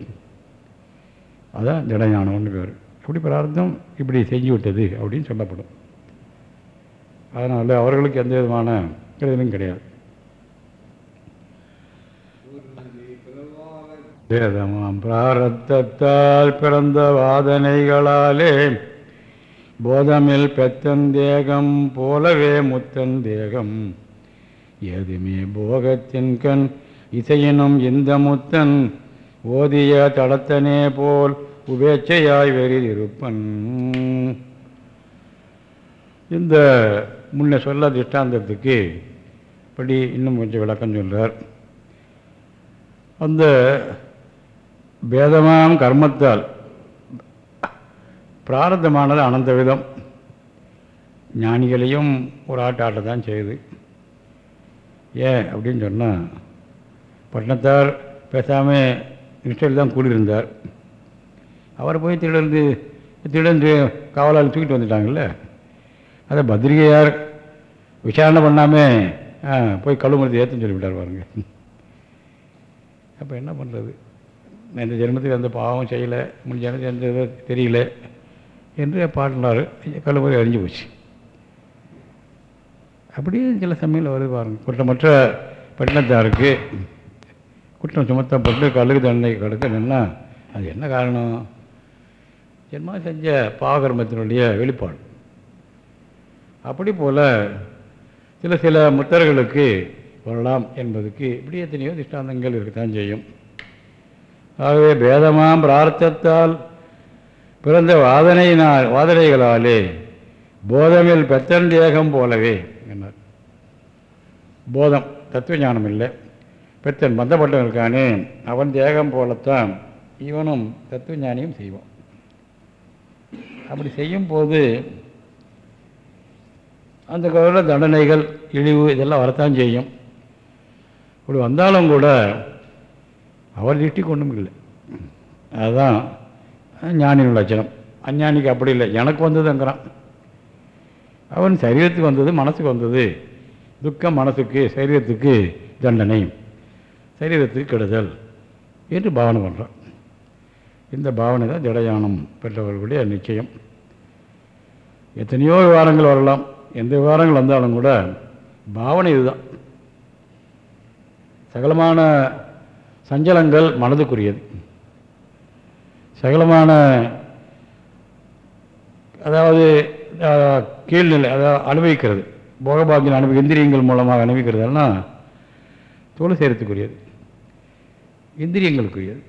அதான் ஜடஞானம்னு பேர். இப்படி பிரார்த்தம் இப்படி செஞ்சு விட்டது அப்படின்னு சொல்லப்படும். அதனால் அவர்களுக்கு எந்த விதமான கருதலும் கிடையாது. வேதமாம். பிராரத்தத்தால் பிறந்த வாதனைகளாலே போதமில் பெத்தன் தேகம் போலவே முத்தன் தேகம். ஏதுமே போகத்தின் கண் இசையினும் இந்த முத்தன் ஓதிய தடத்தனே போல் உபேட்சையாய் வெறிதிருப்பன். இந்த முன்ன சொல்ல திஷ்டாந்தத்துக்கு படி இன்னும் கொஞ்சம் விளக்கம் சொல்றார். அந்த பேதமாம் கர்மத்தால். பிராரத்தமானது அனந்த விதம் ஞானிகளையும் ஒரு ஆட்டாட்ட தான் செய்யுது. ஏன் அப்படின்னு சொன்னால் பட்டினத்தார் பேசாமல் நிஷ்டையில் தான் கூடியிருந்தார். அவர் போய் திடர்ந்து திடர்ந்து காவலால் தூக்கிட்டு வந்துட்டாங்கல்ல. அதை பத்திரிகையார் விசாரணை பண்ணாமல் போய் கழுமரத்தை ஏற்றுன்னு சொல்லிவிட்டார் பாருங்க. அப்போ என்ன பண்ணுறது நான் இந்த ஜென்மத்துக்கு எந்த பாவம் செய்யலை முடிஞ்ச எனக்கு எந்த இதோ தெரியல என்று பாடினார். கல்லூரி அறிஞ்சு போச்சு. அப்படியே சில சமயங்கள் வருது பாருங்க. குற்றமற்ற பட்டினத்தாருக்கு குற்றம் சுமத்தப்பட்டு கழுகு தண்டனை கிடக்குன்னா அது என்ன காரணம்? ஜென்மா செஞ்ச பாகர்மத்தினுடைய வெளிப்பாடு. அப்படி போல் சில சில முத்தர்களுக்கு வரலாம் என்பதுக்கு இப்படி எத்தனையோ திஷ்டாந்தங்கள் இருக்கத்தான் செய்யும். ஆகவே பேதமாம் பிரார்த்தத்தால் பிறந்த வாதனையினால் வாதனைகளாலே போதமில் பெத்தன் தேகம் போலவே என்னார் போதம் தத்துவ ஞானம் இல்லை. பெத்தன் பந்தப்பட்டவன் இருக்கானே அவன் தேகம் போலத்தான் இவனும் தத்துவ ஞானியும் செய்வான். அப்படி செய்யும் போது அந்த கால தண்டனைகள் இழிவு இதெல்லாம் வரத்தான் செய்யும். இப்படி வந்தாலும் கூட அவர் திருஷ்டிக்கு ஒன்றும் இல்லை அதுதான் ஞானியின் லட்சணம். அஞ்ஞானிக்கு அப்படி இல்லை. எனக்கு வந்ததுங்கிறான். அவன் சரீரத்துக்கு வந்தது மனசுக்கு வந்தது. துக்கம் மனசுக்கு சரீரத்துக்கு தண்டனை. சரீரத்துக்கு கெடுதல் என்று பாவனை பண்ணுறான் இந்த பாவனை தான் ஜடயானம் பெற்றவர்களுடைய நிச்சயம். எத்தனையோ விவகாரங்கள் வரலாம். எந்த விவகாரங்கள் வந்தாலும் கூட பாவனை இதுதான். சகலமான சஞ்சலங்கள் மனதுக்குரியது. சகலமான அதாவது கீழ்நிலை அதாவது அனுபவிக்கிறது. போகபாக்கியம் அனுபவி இந்திரியங்கள் மூலமாக அனுபவிக்கிறதெல்லாம் தோல் சேரத்துக்குரியது. இந்திரியங்களுக்குரியது.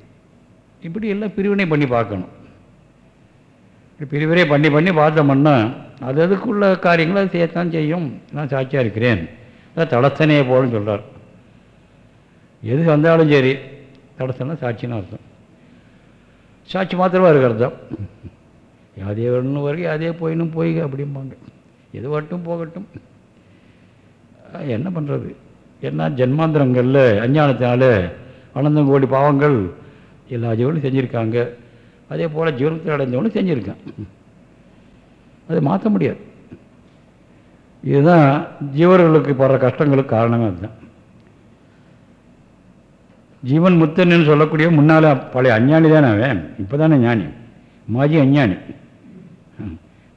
இப்படி எல்லாம் பிரிவினை பண்ணி பார்க்கணும். இப்படி பிரிவினை பண்ணி பண்ணி பார்த்தோம்னா அது அதுக்குள்ள காரியங்களை அது செய்யத்தான் செய்யும். நான் சாட்சியாக இருக்கிறேன். அதான் போகணும்னு போலன்னு சொல்கிறார் எது வந்தாலும் சரி. தடசனா சாட்சின்னு அர்த்தம். சாட்சி மாத்திரமா இருக்கு அர்த்தம். யாதே வரணும் வரைக்கும் அதே போயினும் போய் அப்படிம்பாங்க. எது வரட்டும் போகட்டும். என்ன பண்ணுறது என்ன ஜென்மாந்திரங்களில் அஞ்ஞானத்தினால அனந்தம் கோடி பாவங்கள் எல்லா ஜீவனும் செஞ்சுருக்காங்க. அதே போல் ஜீவனத்தில் அடைந்தவனும் செஞ்சுருக்கான். அதை மாற்ற முடியாது. இதுதான் ஜீவர்களுக்கு படுற கஷ்டங்களுக்கு காரணமே அதுதான். ஜீவன் முத்தன்னு சொல்லக்கூடிய முன்னால் பழைய அஞ்ஞானி தானே அவன்? இப்போ தானே ஞானி. மாஜி அஞ்ஞானி.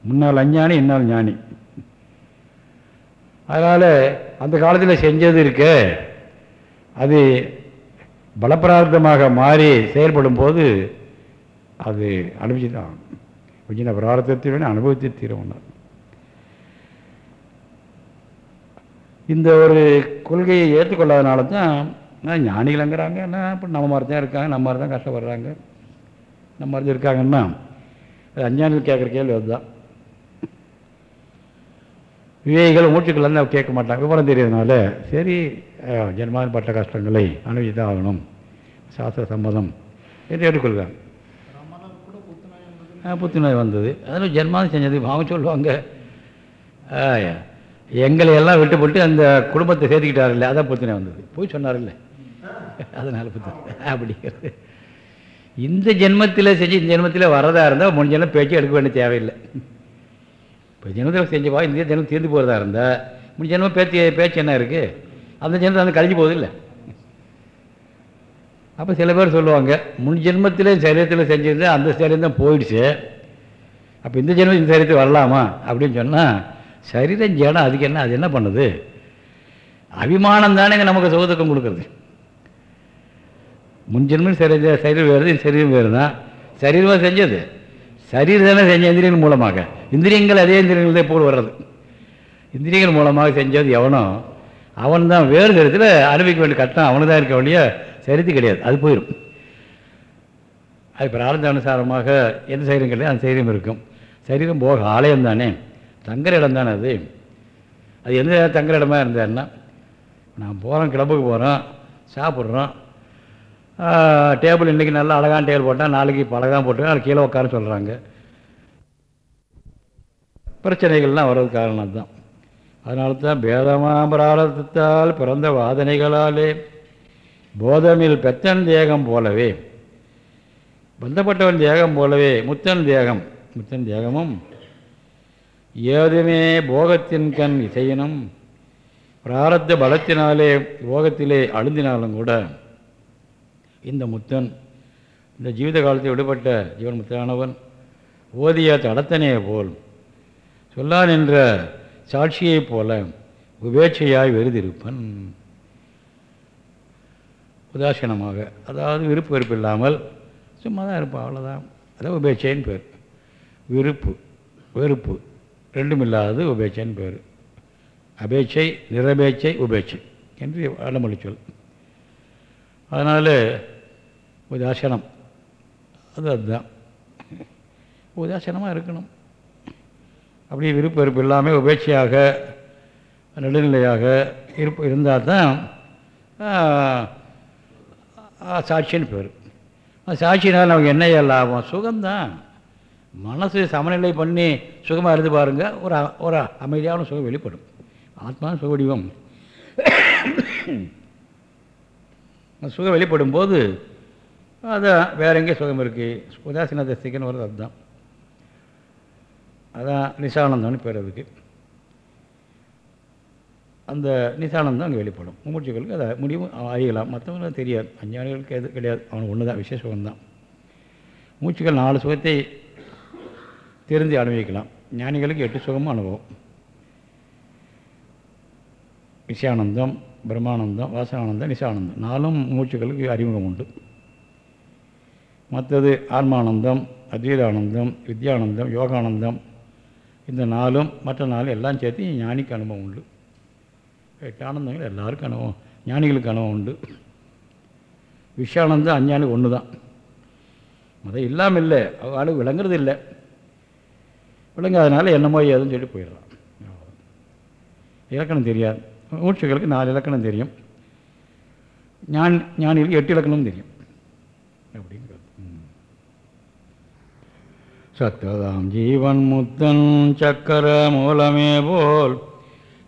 முன்னால் அஞ்ஞானி இன்னால் ஞானி. அதனால் அந்த காலத்தில் செஞ்சது இருக்கே அது பலப்பிரார்த்தமாக மாறி செயல்படும் போது அது அனுபவிச்சு தான் ஆகணும். விஜின பிராரத்தத்தில் அனுபவித்து தீரவனார் இந்த ஒரு கொள்கையை ஏற்றுக்கொள்ளாதனால தான் ஆனால் ஞானிகளங்கிறாங்க. என்ன இப்போ நம்ம மாதிரி தான் இருக்காங்க நம்ம மாதிரி தான் கஷ்டப்படுறாங்க. நம்ம மாதிரி இருக்காங்கன்னா அது அஞ்ஞானிகள் கேட்குற கேள்வி அதுதான். விவேகிகள் மூச்சுக்கள்லாம் கேட்க மாட்டாங்க. விவரம் தெரியறதுனால சரி ஜென்மாவின் பட்ட கஷ்டங்களை அனுபவித்து தான் ஆகணும். சாஸ்திர சம்மதம் என்று ஏற்றுக்கொள்கிறாங்க ரமணர் புத்துநோய் வந்தது ஆ, புத்துநோய் வந்தது. அதில் ஜென்மாதம் செஞ்சது அவங்க சொல்லுவாங்க. எங்களை எல்லாம் விட்டுப்பட்டு அந்த குடும்பத்தை சேர்த்துக்கிட்டாருல்ல அதான் புத்துநோய் வந்தது. போய் சொன்னார்ல அதனால் புத்து. அப்படிங்கிறது. இந்த ஜென்மத்தில் செஞ்சு இந்த ஜென்மத்தில் வரதா இருந்தால் மூணு ஜென்மம் பேச்சு எடுக்க வேண்டிய தேவையில்லை. இப்போ ஜென்மத்தில் செஞ்சவா இந்த ஜென்மம் தீர்ந்து போகிறதா இருந்தால் முடிஞ்ச ஜென்மம் பேச்சு பேச்சு என்ன இருக்குது அந்த ஜென்மத்தை வந்து கழிஞ்சு போகுது இல்லை. அப்போ சில பேர் சொல்லுவாங்க முன் ஜென்மத்தில் சரீரத்தில் செஞ்சிருந்தா அந்த சரீரம் தான் போயிடுச்சு. அப்போ இந்த ஜென்மம் இந்த சரீரத்துக்கு வரலாமா? அப்படின்னு சொன்னால் சரீரம் ஜடம் அதுக்கு என்ன அது என்ன பண்ணுது? அபிமானம் தானேங்க நமக்கு சுகதுக்கம் கொடுக்குறது. முன் சரி சரீரம் வேறு என் சரீரம் வேறு தான் சரீரமாக செஞ்சது. சரீரம் தானே செஞ்ச இந்திரியங்கள் மூலமாக. இந்திரியங்கள் அதே இந்திரியங்களே போல் வர்றது. இந்திரியங்கள் மூலமாக செஞ்சது எவனோ அவன் தான் வேறு சரீரத்தில் அனுபவிக்க வேண்டிய கட்டம் அவனு தான் இருக்க வேண்டிய சரித்து கிடையாது. அது போயிடும் அது பிரார்த்த அனுசாரமாக எந்த சரீரம் கிடையாது அந்த சரீரம் இருக்கும். சரீரம் போக ஆலயம் தானே. தங்குற இடம் தானே அது. அது எந்த தங்குற இடமா இருந்தாருன்னா நான் போகிறோம் கிளம்புக்கு போகிறோம் சாப்பிட்றோம் டேபிள் இன்றைக்கி நல்லா அழகான டேபிள் போட்டால் நாளைக்கு பழகான் போட்டு நாளைக்கு கீழே உட்கார சொல்கிறாங்க பிரச்சனைகள்லாம் வர்றது காரணம் அதுதான் அதனால தான் பேதமாபராரத்தால் பிறந்த வாதனைகளாலே போதமில் பெத்தன் தேகம் போலவே பந்தப்பட்டவன் தேகம் போலவே முத்தன் தேகம் முத்தன் தேகமும் ஏதுமே போகத்தின் கண் இசையினும் பிராரத்த பலத்தினாலே போகத்திலே அழுந்தினாலும் கூட இந்த முத்தன் இந்த ஜீவித காலத்தில் விடுபட்ட ஜீவன் முத்தனானவன் ஓதிய தடத்தனையை போல் சொல்லான் என்ற சாட்சியைப் போல உபேட்சையாய் வெறுதிருப்பன் உதாசீனமாக அதாவது விருப்பு வெறுப்பு இல்லாமல் சும்மா தான் இருப்பான் அவ்வளோதான் அதான் உபேட்சைன்னு பேர். விருப்பு வெறுப்பு ரெண்டும் இல்லாதது உபேட்சைன்னு பேர். அபேட்சை நிரபேட்சை உபேட்சை என்று அடமொழி சொல். அதனால் உதாசனம் அது அதுதான். உதாசனமாக இருக்கணும். அப்படி விருப்ப வெறுப்பு இல்லாமல் உபேட்சையாக நடுநிலையாக இருப்பு இருந்தால் தான் சாட்சின்னு பேர். சாட்சினால் நமக்கு என்ன லாபம்? சுகம்தான். மனசு சமநிலை பண்ணி சுகமாக இருந்து பாருங்கள் ஒரு ஒரு அமைதியான சுகம் வெளிப்படும். ஆத்மா சுகவடிவம் சுகம் வெளிப்படும் போது அதான் வேற எங்கே சுகம் இருக்குது உதாசீன தஸ்திக்குன்னு வருது அதுதான் அதான் நிசானந்தம்னு பேர் அதுக்கு. அந்த நிசானந்தம் அங்கே வெளிப்படும். மூச்சுக்களுக்கு அதை முடிவும் அறியலாம். மற்றவங்களுக்கு தெரியாது. அஞ்ஞானிகளுக்கு எது கிடையாது. அவனுக்கு ஒன்று தான் விசேஷ சுகம்தான். மூச்சுக்கள் நாலு சுகத்தை தெரிந்து அனுபவிக்கலாம். ஞானிகளுக்கு எட்டு சுகமும் அனுபவம். விஷயானந்தம் பிரம்மானந்தம் வாசனானந்தம் நிசானந்தம். நாலும் மூச்சுகளுக்கு அறிமுகம் உண்டு. மற்றது ஆன்மானந்தம் அத்வைதானந்தம் வித்யானந்தம் யோகானந்தம் இந்த நாளும் மற்ற நாளும் எல்லாம் சேர்த்து ஞானிக்கு அனுபவம் உண்டு. எட்டு ஆனந்தங்கள் எல்லாருக்கும் அனுபவம் ஞானிகளுக்கு அனுபவம் உண்டு. விஷயானந்தம் அஞ்ஞானி ஒன்று தான் மதம் இல்லாமல் இல்லை ஆளு விளங்குறது இல்லை விளங்காதனால என்னமோ ஏதுன்னு சொல்லி போயிடலாம் இலக்கணம் தெரியாது. மூச்சுகளுக்கு நாலு இலக்கணம் தெரியும். ஞான் ஞானிகளுக்கு எட்டு இலக்கணம் தெரியும். அப்படிங்கிறது சத்ததாம் ஜீவன் முத்தன் சக்கர மூலமே போல்.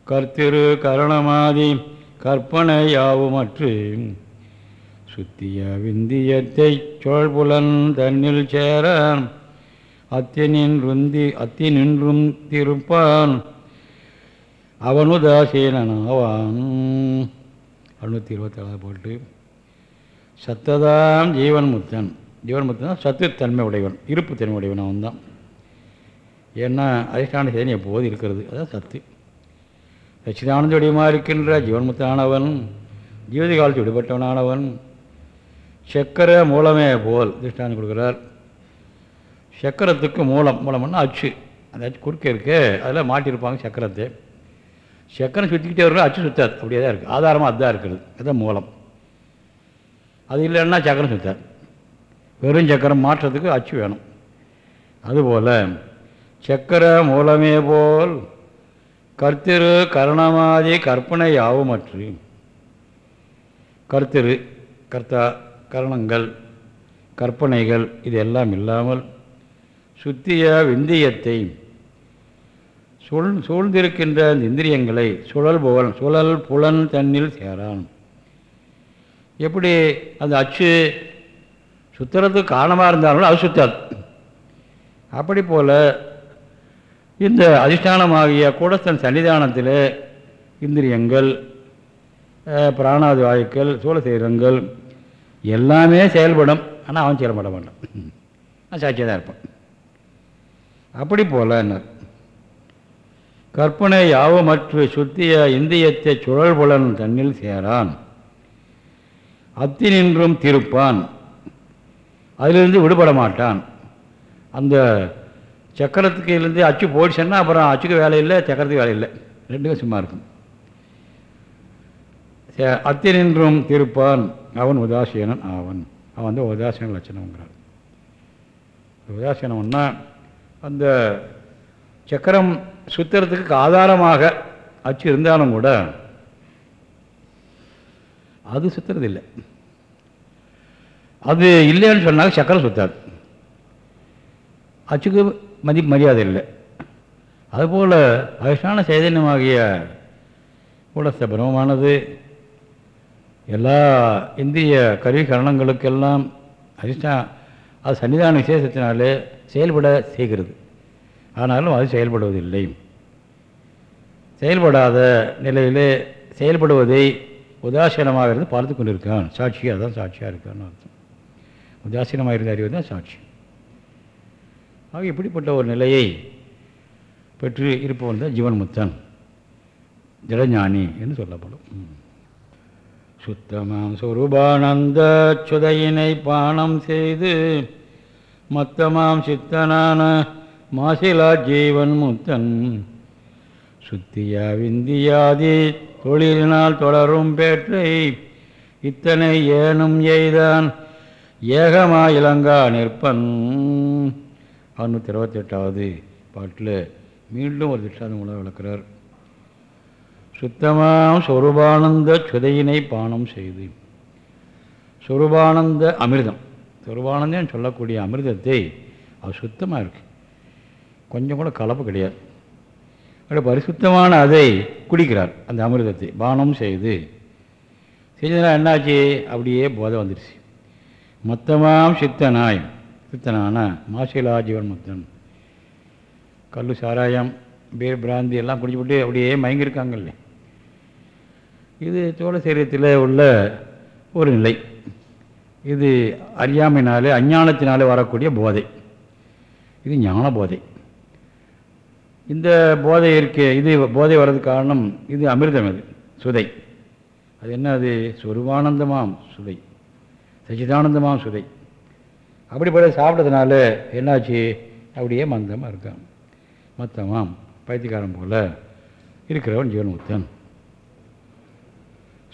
கர்த்திரு கரணமாதி கற்பனையாவுமற்று சுத்திய விந்தியத்தை சோழ்புலன் தன்னில் சேர அத்தினின்றுந்தி அத்தினின்றும் திருப்பான். அவனுதாசீனனாவான் அறுநூற்றி இருபத்தேழாவது போட்டு. சத்ததாம் ஜீவன் முத்தன். ஜீவன் முத்தன் சத்துத்தன்மை உடையவன் இருப்பு தன்மை உடையவன் அவன் தான் ஏன்னா அதிஷ்டான சேனி எப்போது இருக்கிறது. அதான் சத்து சச்சிதானந்த வடிவமாக இருக்கின்ற ஜீவன்முத்தானவன் ஜீவித காலத்தில் விடுபட்டவனானவன் சக்கர மூலமே போல் அதிஷ்டானம் கொடுக்குறார். சக்கரத்துக்கு மூலம் மூலம்னா அச்சு. அந்த அச்சு குறுக்க இருக்கு அதில் மாட்டியிருப்பாங்க சக்கரத்தை. சக்கரம் சுற்றிக்கிட்டே இருக்கும் அச்சு சுத்தாது. அப்படியே தான் இருக்குது ஆதாரமாக அதுதான் இருக்கிறது. அதுதான் மூலம். அது இல்லைன்னா சக்கரம் சுத்தாது. வெறும் சக்கரம் மாற்றத்துக்கு அச்சு வேணும். அதுபோல் சக்கர மூலமே போல் கர்த்திரு கரணமாதி கற்பனை யாவுமற்று. கர்த்திரு கர்த்தா கரணங்கள் கற்பனைகள் இது எல்லாம் இல்லாமல் சுத்திய விந்தியத்தை சூழ் சூழ்ந்திருக்கின்ற அந்த இந்திரியங்களை சுழல் புகழ் சுழல் புலன் தன்னில் சேரான். எப்படி அந்த அச்சு சுத்துறதுக்கு காரணமாக இருந்தாலும் அது சுத்தாது. அப்படி போல் இந்த அதிஷ்டானமாகிய கூடஸ்தன் சன்னிதானத்தில் இந்திரியங்கள் பிராணாதி வாயுக்கள் சூழசீரங்கள் எல்லாமே செயல்படும். ஆனால் அவன் செயல்பட மாட்டான். நான் சாட்சியாக தான் இருப்பான். அப்படி போல கற்பனை யாவமற்று சுத்திய இந்தியத்தை சுழல் புலன் தன்னில் சேரான். அத்தினின்றும் திருப்பான். அதிலிருந்து விடுபட மாட்டான். அந்த சக்கரத்துக்கு இருந்து அச்சு போயிடுச்சுன்னா அப்புறம் அச்சுக்கு வேலை இல்லை சக்கரத்துக்கு வேலை இல்லை. ரெண்டுக்கும் சும்மா இருக்கும். ச- அத்தினின்றும் திருப்பான் அவன் உதாசீனன் ஆவன். அவன் வந்து உதாசீன லட்சணங்கிறான் உதாசீனம்னா அந்த சக்கரம் சுத்துறதுக்கு ஆதாரமாக அச்சு இருந்தாலும் கூட அது சுத்துறது இல்லை அது இல்லைன்னு சொன்னாக்க சக்கரை சுத்தாது அச்சுக்கு மதிப்பு மரியாதை இல்லை. அதுபோல் அதிஷ்டான சைதன்யமாகிய கூடஸ்த பிரமமானது எல்லா இந்திய கருவி கரணங்களுக்கெல்லாம் அதிஷ்டா அது சன்னிதான விசேஷத்தினாலே செயல்பட செய்கிறது. ஆனாலும் அது செயல்படுவதில்லை. செயல்படாத நிலையிலே செயல்படுவதை உதாசீனமாக இருந்து பார்த்து கொண்டிருக்கான் சாட்சியாக தான் சாட்சியாக இருக்கான்னு அர்த்தம். உதாசீனமாக இருந்த அறிவு தான் சாட்சி. ஆக இப்படிப்பட்ட ஒரு நிலையை பெற்று இருப்பவன் தான் ஜீவன் முத்தன். ஜடஞானி என்று சொல்லப்படும். சுத்தமாம் சுரூபானந்த சுதையினை பானம் செய்து மத்தமாம் சித்தனான மாசிலா ஜீவன் முத்தன். சுத்தியா விந்தியாதி தொழிலினால் தொடரும் பேற்றை இத்தனை ஏனும் எய்தான் ஏகமா இலங்கா நிற்பன். அறுநூற்றி இருபத்தெட்டாவது பாட்டில் மீண்டும் ஒரு திட்டாந்தம் மூலம் விளக்கிறார். சுத்தமாக சொரூபானந்த சுதையினை பானம் செய்து. சொரூபானந்த அமிர்தம். சொரூபானந்தம் சொல்லக்கூடிய அமிர்தத்தை அது சுத்தமாக இருக்கு. கொஞ்சம் கூட கலப்பு கிடையாது. அப்படி பரிசுத்தமான அதை குடிக்கிறார் அந்த அமிர்தத்தை. பானம் செய்து. செஞ்சதுனால் என்னாச்சு? அப்படியே போதை வந்துடுச்சு மொத்தமாம் சித்தனாய். சித்தனான? மாசிலா ஜீவன் முத்தன். கல்லு சாராயம் பீர் பிராந்தி எல்லாம் குடிச்சுவிட்டு அப்படியே மயங்கியிருக்காங்கல்ல. இது தோழ சரீரத்தில் உள்ள ஒரு நிலை. இது அறியாமையினாலே அஞ்ஞானத்தினாலே வரக்கூடிய போதை. இது ஞான போதை. இந்த போதை இருக்கே இது போதை வர்றதுக்கு காரணம் இது அமிர்தம் அது சுதை. அது என்ன அது? சொருவானந்தமாம் சுதை. சச்சிதானந்தமாம் சுதை அப்படிப்பட்ட சாப்பிட்டதுனால என்னாச்சு? அப்படியே மந்தமாக இருக்கான். மத்தமாம் பைத்தியக்காரன் போல் இருக்கிறவன் ஜீவன்முத்தன்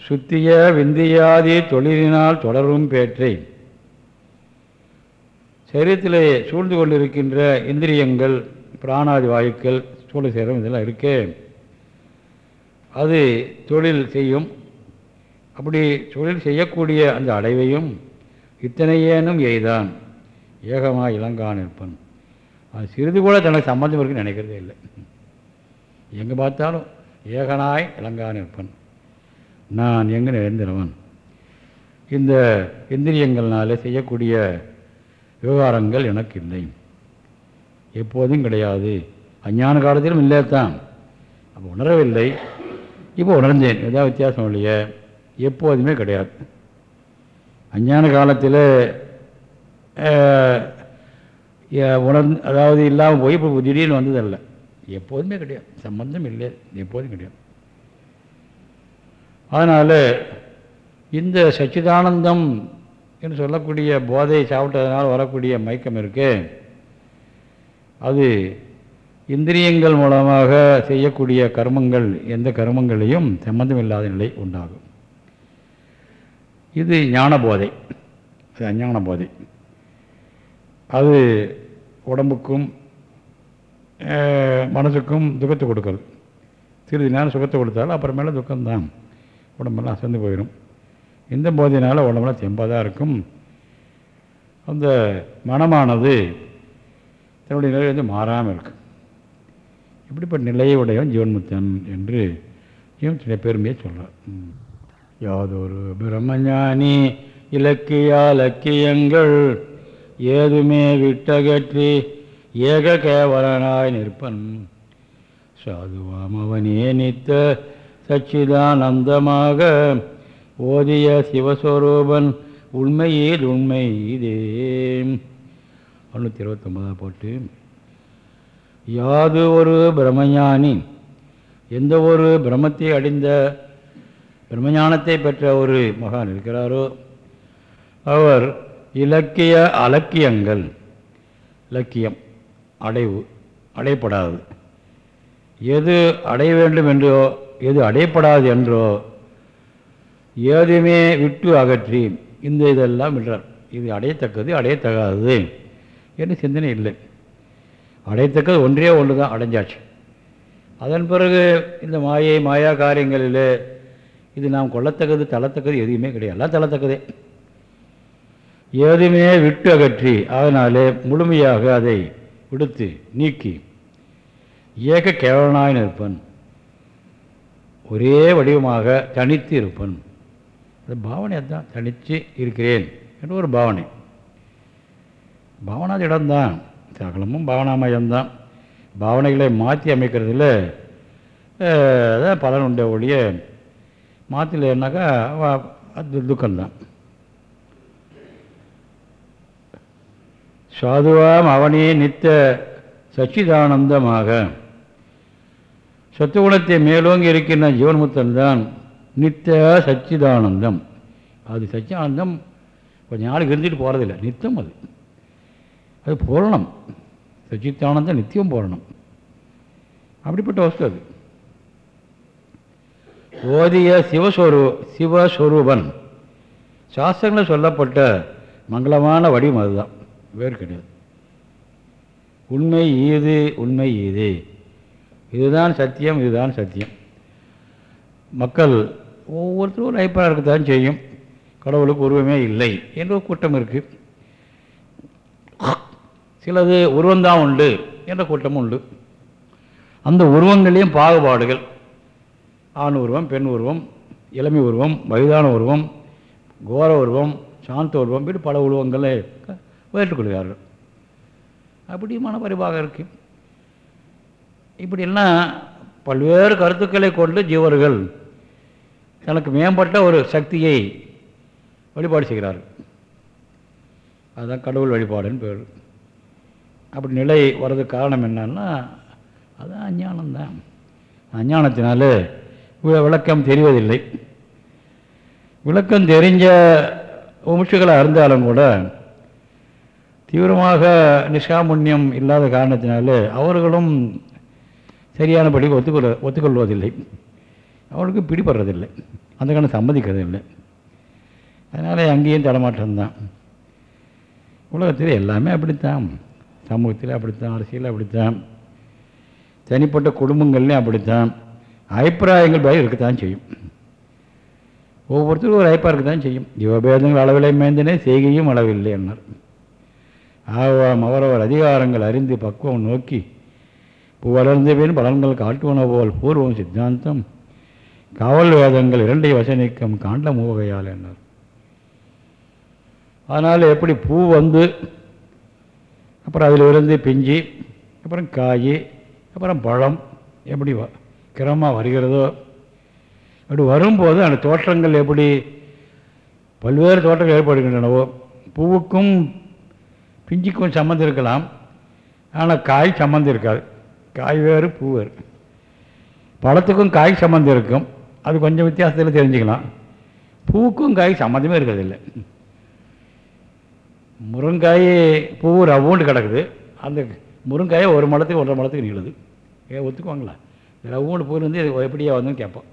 சுத்திய விந்தியாதி தொழிலினால் தொடரும் பேற்றை. சரீரத்திலே சூழ்ந்து கொண்டிருக்கின்ற இந்திரியங்கள் பிராணாதி வாயுக்கள் சூழல் சேரம் இதெல்லாம் இருக்கே. அது தொழில் செய்யும். அப்படி தொழில் செய்யக்கூடிய அந்த அடைவையும் இத்தனையேனும் எய்தான். ஏகமாக இளங்கான் இருப்பன் அது சிறிது கூட தனக்கு சம்பந்தம் இருக்குன்னு நினைக்கிறதே இல்லை. எங்கே பார்த்தாலும் ஏகனாய் இளங்கான் இருப்பன் நான் எங்கே நிறைந்திருவன்? இந்த இந்திரியங்கள்னாலே செய்யக்கூடிய விவகாரங்கள் எனக்கு இல்லை. எப்போதும் கிடையாது. அஞ்ஞான காலத்திலும் இல்லை தான் அப்போ உணரவில்லை. இப்போ உணர்ந்தேன். எதாவது வித்தியாசம் இல்லையே. எப்போதுமே கிடையாது. அஞ்ஞான காலத்தில் உணர்ந்து அதாவது இல்லாமல் போய் இப்போ திடீர்னு வந்ததல்ல. எப்போதுமே கிடையாது. சம்பந்தம் இல்லை. எப்போதும் கிடையாது. அதனால் இந்த சச்சிதானந்தம் என்று சொல்லக்கூடிய போதை சாப்பிட்டதனால் வரக்கூடிய மயக்கம் இருக்கு அது இந்திரியங்கள் மூலமாக செய்யக்கூடிய கர்மங்கள் எந்த கர்மங்களையும் சம்பந்தம் இல்லாத நிலை உண்டாகும். இது ஞான போதை அது அஞ்ஞான போதை அது உடம்புக்கும் மனதுக்கும் மனசுக்கும் துக்கத்தை கொடுக்கறது சிறிது நேரம் சுகத்தை கொடுத்தாலும் அப்புறமேல துக்கம்தான். உடம்பெல்லாம் சேர்ந்து போயிடும் இந்த போதையினால் உடம்பெல்லாம் தெம்பாக இருக்கும். அந்த மனமானது தன்னுடைய நிலை வந்து மாறாமல் இருக்கும் இப்படிப்பட்ட நிலையை உடையவன் ஜீவன்முத்தன் என்று ஜீவன் சில பெருமையை சொல்கிறார் யாதொரு பிரம்மஞானி இலக்கிய லக்கியங்கள் ஏதுமே விட்டகற்றி ஏக கேவலனாய் நிற்பன். சாதுவாம் அவனே நித்த சச்சிதானந்தமாக ஓதிய சிவஸ்வரூபன் உண்மையில் உண்மை இதே அறுநூற்றி இருபத்தொம்பதாக போட்டு யாது ஒரு பிரம்மஞானி? எந்த ஒரு பிரம்மத்தை அடைந்த பிரம்மஞானத்தை பெற்ற ஒரு மகான் இருக்கிறாரோ? அவர் இலக்கிய அலக்கியங்கள் இலக்கியம் அடைவு அடையப்படாது எது அடைய வேண்டும் என்றோ எது அடையப்படாது என்றோ ஏதுமே விட்டு அகற்றி இந்த இதெல்லாம் விடுறார். இது அடையத்தக்கது அடையத்தகாதது என்று சிந்தனை இல்லை. அடையத்தக்கது ஒன்றே ஒன்று தான் அடைஞ்சாச்சு. அதன் பிறகு இந்த மாயை மாயா காரியங்களில் இது நாம் கொள்ளத்தக்கது தள்ளத்தக்கது எதுவுமே கிடையாது. எல்லாம் தள்ளத்தக்கதே. எதுவுமே விட்டு அகற்றி அதனாலே முழுமையாக அதை விடுத்து நீக்கி ஏக கேவலனாய் நிற்பன். ஒரே வடிவமாக தனித்து இருப்பன். அது பாவனை தான் தனித்து இருக்கிறேன் என்ற ஒரு பாவனை. பாவனாத இடம்தான் சகலமும் பாவனாமயம்தான். பாவனைகளை மாற்றி அமைக்கிறதுல அதான் பலன் உண்ட ஒழிய மாற்றலைன்னாக்கா அது துக்கம்தான் சாதுவாம் அவனே நித்த சச்சிதானந்தமாக சத்துகுணத்தை மேலோங்கி இருக்கின்ற ஜீவன்முத்தன்தான் நித்த சச்சிதானந்தம் அது சச்சிதானந்தம் கொஞ்சம் நாளைக்கு இருந்துட்டு போகிறதில்ல நித்தம் அது அது பூரணம் சச்சித்தானந்தம் நித்தியம் பூரணம் அப்படிப்பட்ட வஸ்து அது ஓதிய சிவஸ்வரூ சிவஸ்வரூபன். சாஸ்திரங்களில் சொல்லப்பட்ட மங்களமான வடிவம் அதுதான். வேறு கிடையாது. உண்மை ஈது உண்மை ஈது. இதுதான் சத்தியம் இதுதான் சத்தியம். மக்கள் ஒவ்வொருத்தரும் ஒரு அபிப்பிராயம் இருக்கத்தான் செய்யும். கடவுளுக்கு உருவமே இல்லை என்ற ஒரு கூட்டம் இருக்குது சிலது உருவம்தான் உண்டு என்ற கூட்டமும் உண்டு. அந்த உருவங்களையும் பாகுபாடுகள். ஆண் உருவம் பெண் உருவம் இளமை உருவம் வயதான உருவம் கோர உருவம் சாந்த உருவம் இப்படி பல உருவங்களை க- ஏற்றுக்கொள்கிறார்கள் அப்படி மனப்பரிவாக இருக்கு. இப்படிலாம் பல்வேறு கருத்துக்களை கொண்டு ஜீவர்கள் தனக்கு மேம்பட்ட ஒரு சக்தியை வழிபாடு செய்கிறார்கள். அதுதான் கடவுள் வழிபாடுன்னு பேர். அப்படி நிலை வர்றதுக்கு காரணம் என்னன்னா அதுதான் அஞ்ஞானம்தான். அஞ்ஞானத்தினாலே விளக்கம் தெரிவதில்லை. விளக்கம் தெரிஞ்ச முமுட்சுகளாக இருந்தாலும் கூட தீவிரமாக நிஷ்காமுண்ணியம் இல்லாத காரணத்தினால அவர்களும் சரியானபடி ஒத்துக்கொள்ள ஒத்துக்கொள்வதில்லை. அவர்களுக்கு பிடிபடுறதில்லை. அந்த காரணம் சம்மதிக்கிறதில்லை. அதனால் அங்கேயும் தடமாற்றம்தான். உலகத்தில் எல்லாமே அப்படித்தான். சமூகத்தில் அப்படித்தான் அரசியல் அப்படித்தான். தனிப்பட்ட குடும்பங்கள்லேயும் அப்படித்தான். அபிப்பிராயங்கள் பயம் இருக்கத்தான் செய்யும். ஒவ்வொருத்தரும் ஒரு அபிப்பிராயம் இருக்கத்தான் செய்யும். ஜீவபேதங்கள் அளவிலை மேந்தனே செய்கையும் அளவில்லை என்னார் ஆவாம் அவரவர் அதிகாரங்கள் அறிந்து பக்குவம் நோக்கி வளர்ந்த பின் பலன்கள் காட்டுவன போல் பூர்வம் சித்தாந்தம். காவல் வேதங்கள் இரண்டை வசனிக்கும் காண்ட மூவகையால் என்னார் அதனால் எப்படி பூ வந்து அப்புறம் அதில் இருந்து பிஞ்சு அப்புறம் காய் அப்புறம் பழம் எப்படி வா கிரமமாக வருகிறதோ? அப்படி வரும்போது அந்த தோற்றங்கள் எப்படி? பல்வேறு தோற்றங்கள் ஏற்படுகின்றனவோ? பூவுக்கும் பிஞ்சுக்கும் சம்மந்தம் இருக்கலாம். ஆனால் காய் சம்மந்தம் இருக்காது. காய் வேறு பூ வேறு. பழத்துக்கும் காய் சம்மந்தம் இருக்கும். அது கொஞ்சம் வித்தியாசத்தில் தெரிஞ்சுக்கலாம். பூவுக்கும் காய் சம்மந்தமே இருக்கிறதில்லை. முருங்காய் பூ ரவுண்டு கிடக்குது. அந்த முருங்காயை ஒரு மலத்துக்கு ஒன்றரை மலத்துக்கு நீளுது. ஏன் ஒத்துக்குவாங்களா? இதில் ஒவ்வொன்று பூ வந்து எப்படியா வந்து கேட்போம்.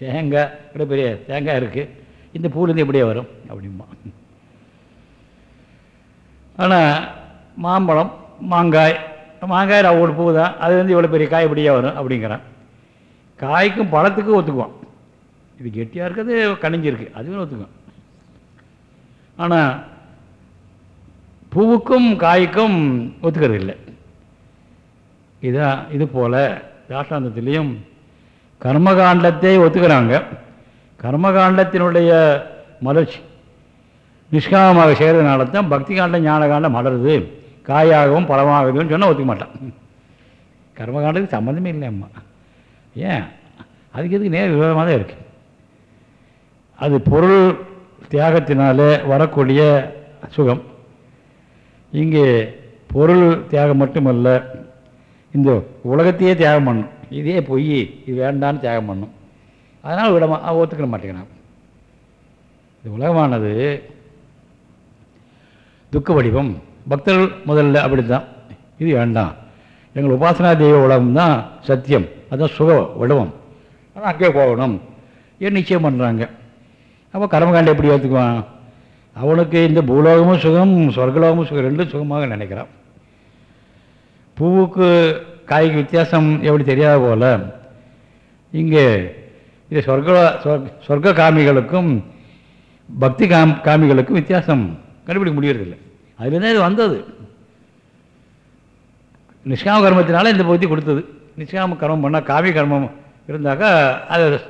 தேங்காய் கூட பெரிய தேங்காய் இருக்குது இந்த பூலேருந்து எப்படியா வரும்? அப்படிம்பா. ஆனால் மாம்பழம் மாங்காய் மாங்காய் அவ்வளோ பூ தான். அது வந்து இவ்வளோ பெரிய காய் எப்படியா வரும்? அப்படிங்கிறான். காய்க்கும் பழத்துக்கும் ஒத்துக்குவான். இது கெட்டியாக இருக்கிறது கணிஞ்சிருக்கு அதுவும் ஒத்துக்குவான் ஆனால் பூவுக்கும் காய்க்கும் ஒத்துக்கிறது இல்லை இதான் இது போல் தாஷ்டாந்தத்திலையும் கர்மகாண்டத்தை ஒத்துக்கிறாங்க. கர்மகாண்டத்தினுடைய மலர்ச்சி நிஷ்காமமாக செய்கிறதுனால தான் பக்தி காண்டம் ஞான காண்டம் மலருது. காயாகவும் பழமாகவும் சொன்னால் ஒத்துக்க மாட்டான். கர்மகாண்டத்துக்கு சம்மந்தமே இல்லை அம்மா. ஏன்? அதுக்கு எதுக்கு நேர் விரோதமாக தான் இருக்குது அது பொருள் தியாகத்தினாலே வரக்கூடிய சுகம். இங்கே பொருள் தியாகம் மட்டுமல்ல இந்த உலகத்தையே தியாகம் பண்ணும். இதே பொய் இது வேண்டான்னு தியாகம் பண்ணும். அதனால் விட மா ஒத்துக்கிற மாட்டேங்கிறான் இந்த உலகமானது துக்க வடிவம். பக்தர்கள் முதல்ல அப்படி தான் இது வேண்டாம். எங்கள் உபாசனா தெய்வ உலகம் தான் சத்தியம். அதுதான் சுக வடிவம். ஆனால் அங்கே போகணும். ஏன் நிச்சயம் பண்ணுறாங்க அப்போ கர்மகாண்டம் எப்படி ஏற்றுக்குவான் அவனுக்கு இந்த பூலோகமும் சுகம் சொர்க்கலோகமும் சுகம் ரெண்டும் சுகமாக நினைக்கிறான். பூவுக்கு காய்க்கு வித்தியாசம் எப்படி தெரியாத போல் இங்கே இது சொர்க்க சொர்க்க- சொர்க்க காமிகளுக்கும் பக்தி காம் காமிகளுக்கும் வித்தியாசம். கண்டுபிடிக்க முடியறதில்லை. அதுலேருந்து இது வந்தது. நிஷ்காம கர்மத்தினால இந்த பகுதி கொடுத்தது. நிஷ்காம கர்மம் பண்ணால் காமி கர்மம் இருந்தாக்கா அது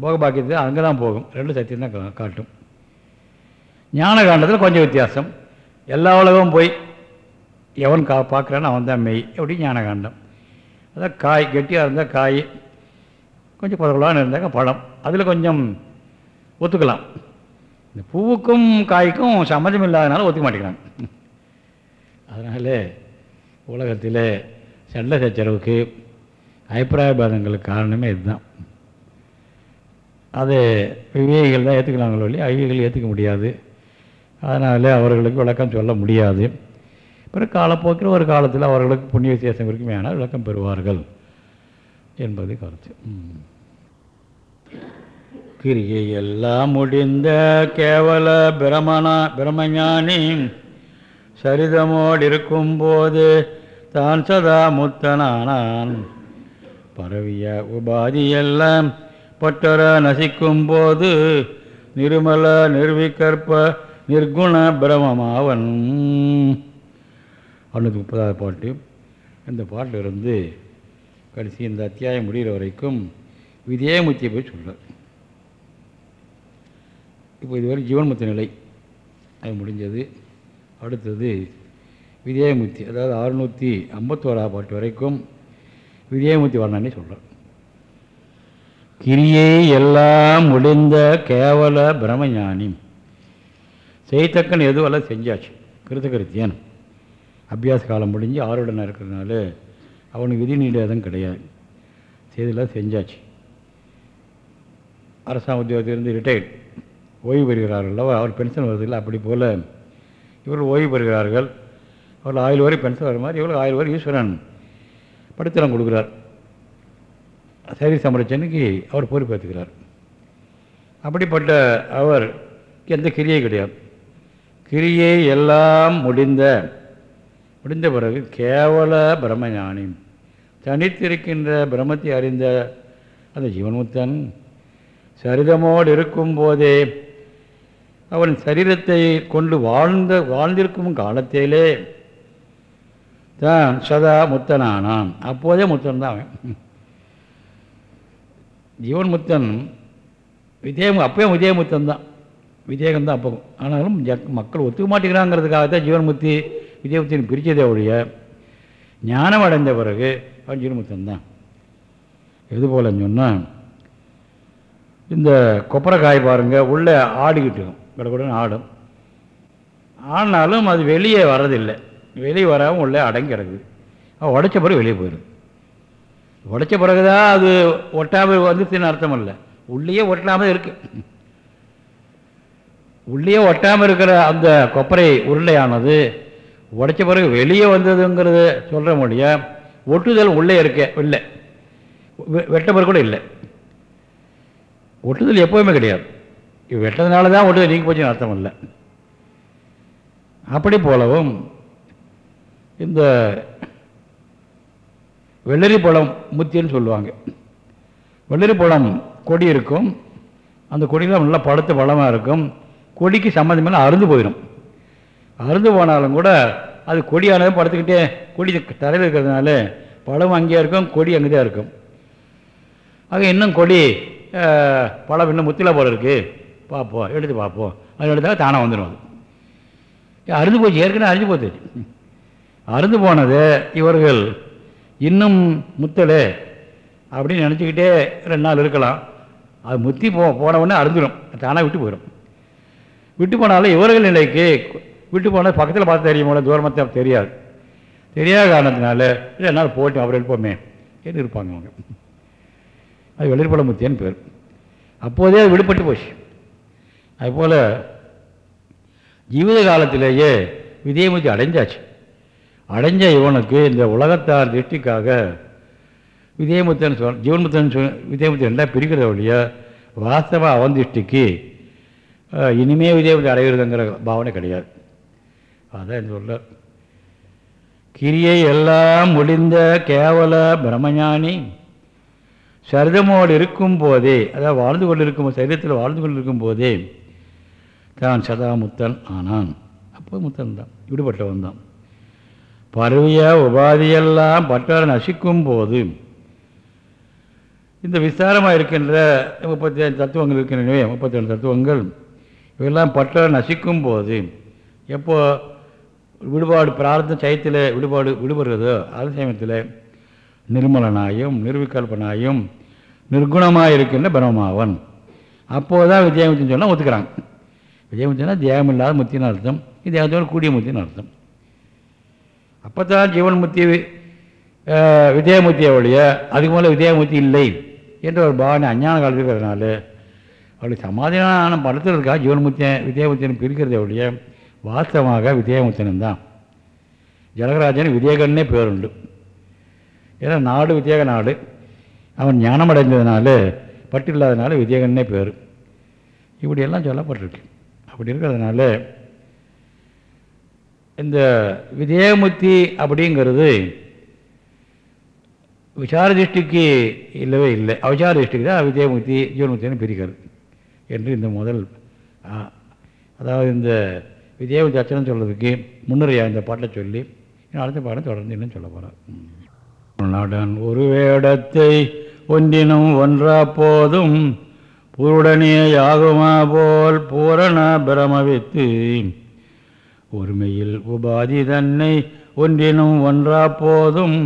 போக பாக்கியத்து அங்கே தான் போகும். ரெண்டு சத்தியம் தான் காட்டும். ஞான காண்டத்தில் கொஞ்சம் வித்தியாசம். எல்லா உலகமும் போய் எவன் கா பார்க்குறான்னு அவன் தான் மெய். எப்படி ஞான காண்டம் அதான் காய் கெட்டியாக இருந்தால் காய் கொஞ்சம் பதவலான்னு இருந்தாக்க பழம். அதில் கொஞ்சம் ஒத்துக்கலாம். இந்த பூவுக்கும் காய்க்கும் சம்மந்தம் இல்லாதனால ஒத்துக்க மாட்டேங்கிறாங்க. அதனால் உலகத்தில் சண்டை சச்சரவுக்கு அபிப்பிராயபாதங்களுக்கு காரணமே இதுதான். அது விவேகிகள் தான் ஏற்றுக்கலாங்களோ இல்லையா? அவிவேகிகள் ஏற்றுக்க முடியாது. அதனால் அவர்களுக்கு விளக்கம் சொல்ல முடியாது. பிறகு காலப்போக்கில் ஒரு காலத்தில் அவர்களுக்கு புண்ணிய விசேஷம் இருக்குமே ஏனால் விளக்கம் பெறுவார்கள் என்பது கருத்து. கிரியை எல்லாம் முடிந்த கேவல பிரமணா பிரமஞானி சரிதமோடு இருக்கும்போது தான் சதா முத்தனானான். பரவிய உபாதியெல்லாம் பட்டர நசிக்கும் போது நிருமல நிர்விகற்ப நிர்குண பிரமமாவன். அறுநூற்றி முப்பதாவது பாட்டு. இந்த பாட்டில் இருந்து கடைசி இந்த அத்தியாயம் முடிகிற வரைக்கும் விதேமுத்தியை போய் சொல்கிறார் இப்போ இதுவரை ஜீவன்முத்த நிலை. அது முடிஞ்சது. அடுத்தது விதேமுத்தி அதாவது அறுநூற்றி ஐம்பத்தோராவது பாட்டு வரைக்கும் விதேமுத்தி வர்ணனை சொல்கிறார் கிரியை எல்லாம் முடிந்த கேவல பிரமஞானி செய்தக்கன் எதுவெல்லாம் செஞ்சாச்சு. கிருத்த கிருத்தியன் அபியாச காலம் முடிஞ்சு ஆறுடனாக இருக்கிறதுனால அவனுக்கு விதி நீடாதம் கிடையாது. செய்தெல்லாம் செஞ்சாச்சு. அரசாங்க உத்தியோகத்திலிருந்து ரிட்டையர்ட் ஓய்வு பெறுகிறார்கள் அவர் பென்ஷன் வருதில்லை அப்படி போல். இவர்கள் ஓய்வு பெறுகிறார்கள். அவர்கள் ஆயுள் வரை பென்ஷன் வர மாதிரி இவர்கள் ஆயுள் வரை ஈஸ்வரன் படுத்தலம் கொடுக்குறார். சரி சமரட்சனுக்கு அவர் பொறுப்பேற்றுக்கிறார். அப்படிப்பட்ட அவர் எந்த கிரியை கிடையாது. கிரியை எல்லாம் முடிந்த முடிந்த பிறகு கேவல பிரம்மஞானி. தனித்திருக்கின்ற பிரம்மத்தை அறிந்த அந்த ஜீவன்முத்தன் சரிதமோடு இருக்கும்போதே அவன் சரீரத்தை கொண்டு வாழ்ந்த வாழ்ந்திருக்கும் காலத்திலே தான் சதா முத்தனானான். அப்போதே முத்தன் தான் அவன். ஜீவன் முத்தன் விஜயம் அப்பயே விஜயமுத்தன் தான். விஜயகம் தான் அப்போ ஆனாலும் ஜக்- மக்கள் ஒத்துக்க மாட்டேங்கிறாங்கிறதுக்காக தான் ஜீவன்முத்தி விஜயமுத்தின் பிரித்ததே ஒழிய ஞானம் அடைந்த பிறகு அவன் ஜீவன்முத்தன் தான் எது போலன்னு சொன்னால் இந்த கொப்பரை காய் பாருங்கள் உள்ளே ஆடிக்கிட்டு இருக்கும். ஆடும். ஆனாலும் அது வெளியே வர்றதில்லை வெளியே வராமல் உள்ளே அடங்கி கிடக்குது. அவன் உடைச்ச பிறகு வெளியே போயிடும். உடைச்ச பிறகு தான் அது ஒட்டாமல் வந்துச்சுன்னு அர்த்தம் இல்லை. உள்ளேயே ஒட்டாமல் இருக்கு. உள்ளேயே ஒட்டாமல் இருக்கிற அந்த கொப்பரை உருளையானது உடைச்ச பிறகு வெளியே வந்ததுங்கிறத சொல்கிற முடிய ஒட்டுதல் உள்ளே இருக்க இல்லை. வெ- வெட்ட பிறகு கூட இல்லை. ஒட்டுதல் எப்போவுமே கிடையாது. வெட்டதுனால தான் ஒட்டுதல் நீங்கி போச்சுன்னு அர்த்தம் இல்லை. அப்படி போலவும் இந்த வெள்ளரி பழம் முத்தின்னு சொல்லுவாங்க. வெள்ளரி பழம் கொடி இருக்கும். அந்த கொடியில் நல்லா பழுத்த பழமாக இருக்கும். கொடிக்கு சம்மந்தம் அருந்து போயிடும் அருந்து போனாலும் கூட அது கொடியானது படுத்துக்கிட்டே கொடி தரையில் இருக்கிறதுனால பழம் அங்கேயே இருக்கும் கொடி அங்கே தான் இருக்கும். ஆக இன்னும் கொடி பழம் இன்னும் முத்தில போல இருக்குது பார்ப்போம் எடுத்து பார்ப்போம் அது எடுத்தால் தானாக வந்துடும் அது. அருந்து போச்சு ஏற்கனவே அரிஞ்சு போச்சு. அருந்து போனது இவர்கள் இன்னும் முத்தலை அப்படின்னு நினச்சிக்கிட்டே ரெண்டு நாள் இருக்கலாம். அது முத்தி போ போனவுடனே அருந்துடும் தானாக விட்டு போயிடும் விட்டு போனாலும் இவர்கள் நிலைக்கு விட்டு போனால் பக்கத்தில் பார்த்து தெரியுமோ தூரமாக தெரியாது. தெரியாத. காரணத்தினால இல்லை என்னால் போட்டு அவர் எழுப்போமே என்று இருப்பாங்க அவங்க. அது வெளிர்பட முத்தியன்னு பேர். அப்போதே அது விடுபட்டு போச்சு. அதுபோல் ஜீவித காலத்திலேயே விதயமுத்தி அடைஞ்சாச்சு. அடைஞ்ச இவனுக்கு இந்த உலகத்தார் திருஷ்டிக்காக விஜயமுத்தன் சொல் ஜீவன்முத்தன் சொல் விதயமுத்தி ரெண்டாக பிரிக்கிறத வழிய வாஸ்தவ அவன் திருஷ்டிக்கு இனிமே விதயமுத்தி அடைகிறதுங்கிற பாவனை கிடையாது. அதான் இந்த சொல்ல. கிரியை எல்லாம் முடிந்த கேவல பிரம்மஞானி சரிதமோடு இருக்கும் போதே அதாவது வாழ்ந்து கொண்டிருக்கும் சரீரத்தில் வாழ்ந்து கொண்டிருக்கும் போதே தான் சதா முத்தன் ஆனான். அப்போ முத்தன் தான் விடுபட்டவன் தான். பருவிய உபாதியெல்லாம் பற்றால் நசிக்கும் போது இந்த விஸ்தாரமாக இருக்கின்ற முப்பத்தி அஞ்சு தத்துவங்கள் இருக்கின்றனவே முப்பத்தி ரெண்டு தத்துவங்கள் இவெல்லாம் பற்றால் நசிக்கும் போது எப்போது விடுபாடு பிரார்த்த சயத்தில் விடுபாடு விடுபடுறதோ அதே சமயத்தில் நிர்மலனாயும் நிர்விகல்பனாயும் நிர்குணமாக இருக்கின்ற பிரம்மாவன் அப்போது தான் விஜயமுத்தின்னு சொன்னால் ஒத்துக்கிறாங்க. விஜயமுத்தினா தேகம் இல்லாத முத்தின்னு அர்த்தம். இது தேகத்தோடு கூடிய முத்தின்னு அர்த்தம். அப்போ தான் ஜீவன் முத்தி அஹ், விஜயமுத்தியை ஒழிய அதுக்கு மேலே விஜயமுத்தி இல்லை என்ற ஒரு பாவனை அஞ்ஞான காலத்தில் இருக்கிறதுனால அவளுக்கு இருக்கா ஜீவன் ஜீவன்முத்திய விஜயமுத்தியன் பிரிக்கிறதை ஒழிய வாஸ்தவமாக விஜயமுத்தியன் தான். ஜனகராஜன் விஜயகன்னே பேருண்டு. ஏன்னா நாடு விஜயக நாடு. அவன் ஞானம் அடைஞ்சதுனால பட்டு இல்லாதனால விஜயகன்னே பேர். இப்படியெல்லாம் சொல்லப்பட்டிருக்கு. அப்படி இருக்கிறதுனால இந்த விஜயமுத்தி அப்படிங்கிறது விசார திருஷ்டிக்கு இல்லவே இல்லை. அவசார திருஷ்டிக்கு தான் விஜயமுத்தி ஜீவன்முத்தின்னு பிரிக்கிறது. என்று இந்த முதல் அதாவது இந்த விஜயமுத்தி அச்சனம் சொல்கிறதுக்கு முன்னுரையா இந்த பாட்டை சொல்லி அடுத்த பாடம் தொடர்ந்து இன்னும் சொல்ல போகிறார் நடன் ஒரு வேடத்தை ஒன்றினும் ஒன்றா போதும் புருடனே யாகுமா போல் பூரண பிரமவித்து ஒருமையில் உபாதி தன்னை ஒன்றினும் ஒன்றா போதும்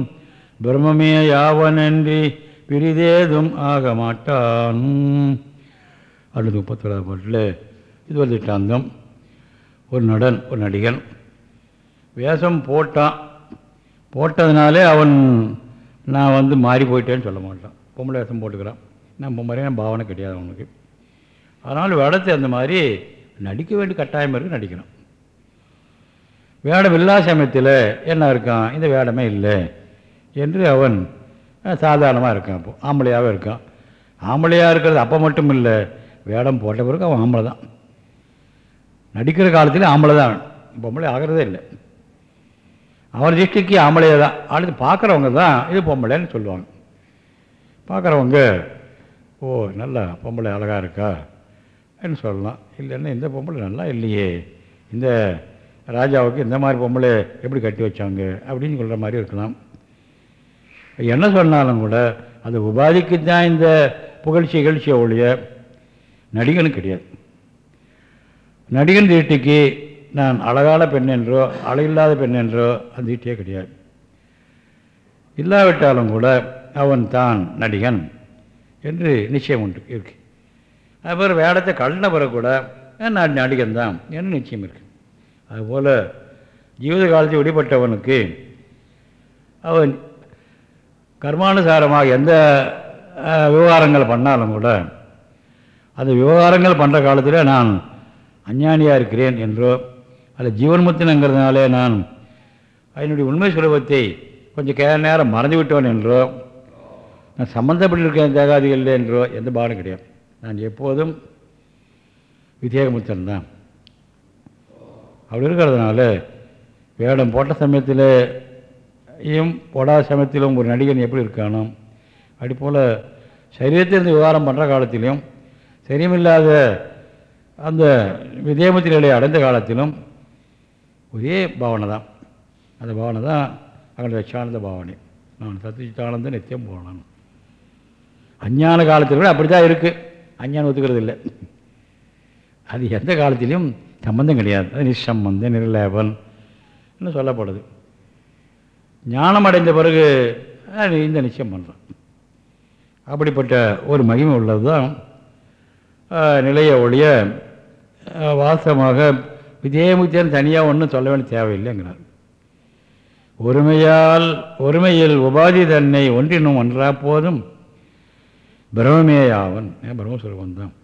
பிரம்மே யாவனன்றி பிரிதேதும் ஆக மாட்டான் அடுத்து முப்பத்தொழாவது பாட்டில் இது ஒரு திட்டாந்தம் ஒரு நடன் ஒரு நடிகன். வேஷம் போட்டான் போட்டதுனாலே அவன் நான் வந்து மாறி போயிட்டேன்னு சொல்ல மாட்டான். பொம்பளை வேஷம் போட்டுக்கிறான். நான் பொம்பளையான பாவனை கிடையாது அவனுக்கு. அதனால் வேடத்தை அந்த மாதிரி நடிக்க வேண்டிய கட்டாயம் இருக்கு நடிக்கணும். வேடம் இல்லாத சமயத்தில் என்ன இருக்கான்? இந்த வேடமே இல்லை என்று அவன் சாதாரணமாக இருக்கான் இப்போ. ஆம்பளையாகவே இருக்கான். ஆம்பளையாக இருக்கிறது அப்போ மட்டும் இல்லை. வேடம் போட்ட பிறகு அவன் ஆம்பளை தான் நடிக்கிற காலத்தில் ஆம்பளை தான் பொம்பளை ஆகிறதே இல்லை. அவர் திருஷ்டிக்கு ஆம்பளையே தான். அடுத்து பார்க்குறவங்க தான் இது பொம்பளைன்னு சொல்லுவாங்க. பார்க்குறவங்க ஓ நல்லா பொம்பளை அழகாக இருக்கா? என்று சொல்லலாம். இல்லைன்னா இந்த பொம்பளை நல்லா இல்லையே. இந்த ராஜாவுக்கு இந்த மாதிரி பொம்பளை எப்படி கட்டி வச்சாங்க? அப்படின்னு சொல்கிற மாதிரி இருக்கலாம். என்ன சொன்னாலும் கூட அது உபாதிக்கு தான் இந்த புகழ்ச்சி இகழ்ச்சியை ஒழிய நடிகனும் கிடையாது. நடிகன் தீட்டிக்கு நான் அழகான பெண் என்றோ அழகில்லாத பெண் என்றோ அந்த தீட்டியே கிடையாது. இல்லாவிட்டாலும் கூட அவன் தான் நடிகன் என்று நிச்சயம் உண்டு இருக்கு. அப்புறம் வேடத்தை கலந்த பிறகு கூட நான் நடிகன் தான் என்று நிச்சயம் இருக்கு. அதுபோல் ஜீவித காலத்தில் விடுபட்டவனுக்கு அவன் கர்மானுசாரமாக எந்த விவகாரங்கள் பண்ணாலும் கூட அந்த விவகாரங்கள் பண்ணுற காலத்தில் நான் அஞ்ஞானியாக இருக்கிறேன் என்றோ அல்ல ஜீவன்முத்தினங்கிறதுனாலே நான் அதனுடைய உண்மை சுலபத்தை கொஞ்சம் கே நேரம் மறந்து விட்டோன் என்றோ நான் சம்மந்தப்பட்டிருக்கேன் தேகாதிகள் என்றோ எந்த பாடம் கிடையாது. நான் எப்போதும் விதேகமுத்தன் தான். அப்படி இருக்கிறதுனால வேடம் போட்ட சமயத்திலேயும் போடாத சமயத்திலும் ஒரு நடிகன் எப்படி இருக்கானோ அப்படி போல் சரீரத்திலிருந்து விவகாரம் பண்ணுற காலத்திலையும் சரியமில்லாத அந்த விதேமத்தி நிலையை அடைந்த காலத்திலும் ஒரே பாவனை தான். அந்த பாவனை தான் அங்கே லட்சானந்த பாவனை. நான் சத்திச்சித்தானந்த நித்தியம் போனான். அஞ்ஞான காலத்தில் கூட அப்படி தான் இருக்குது அஞ்ஞானம் ஒத்துக்கிறது இல்லை. அது எந்த காலத்திலையும் சம்பந்தம் கிடையாது. அது நிசம்பந்த நிர்லேபன் என்று சொல்லப்படுது. ஞானம் அடைந்த பிறகு இந்த நிச்சயம் பண்ணுறான் அப்படிப்பட்ட ஒரு மகிமை உள்ளது தான் நிலைய ஒழிய வாசமாக வாஸ்தவமாக விஜயமுத்தியன் தனியாக ஒன்றும் சொல்ல வேண்டிய தேவையில்லைங்கிறார். ஒருமையால் ஒருமையில் உபாதி தன்னை ஒன்றினும் ஒன்றா போதும் பிரமமேயாவன் பிரம்மஸ்வரூபம் தான்.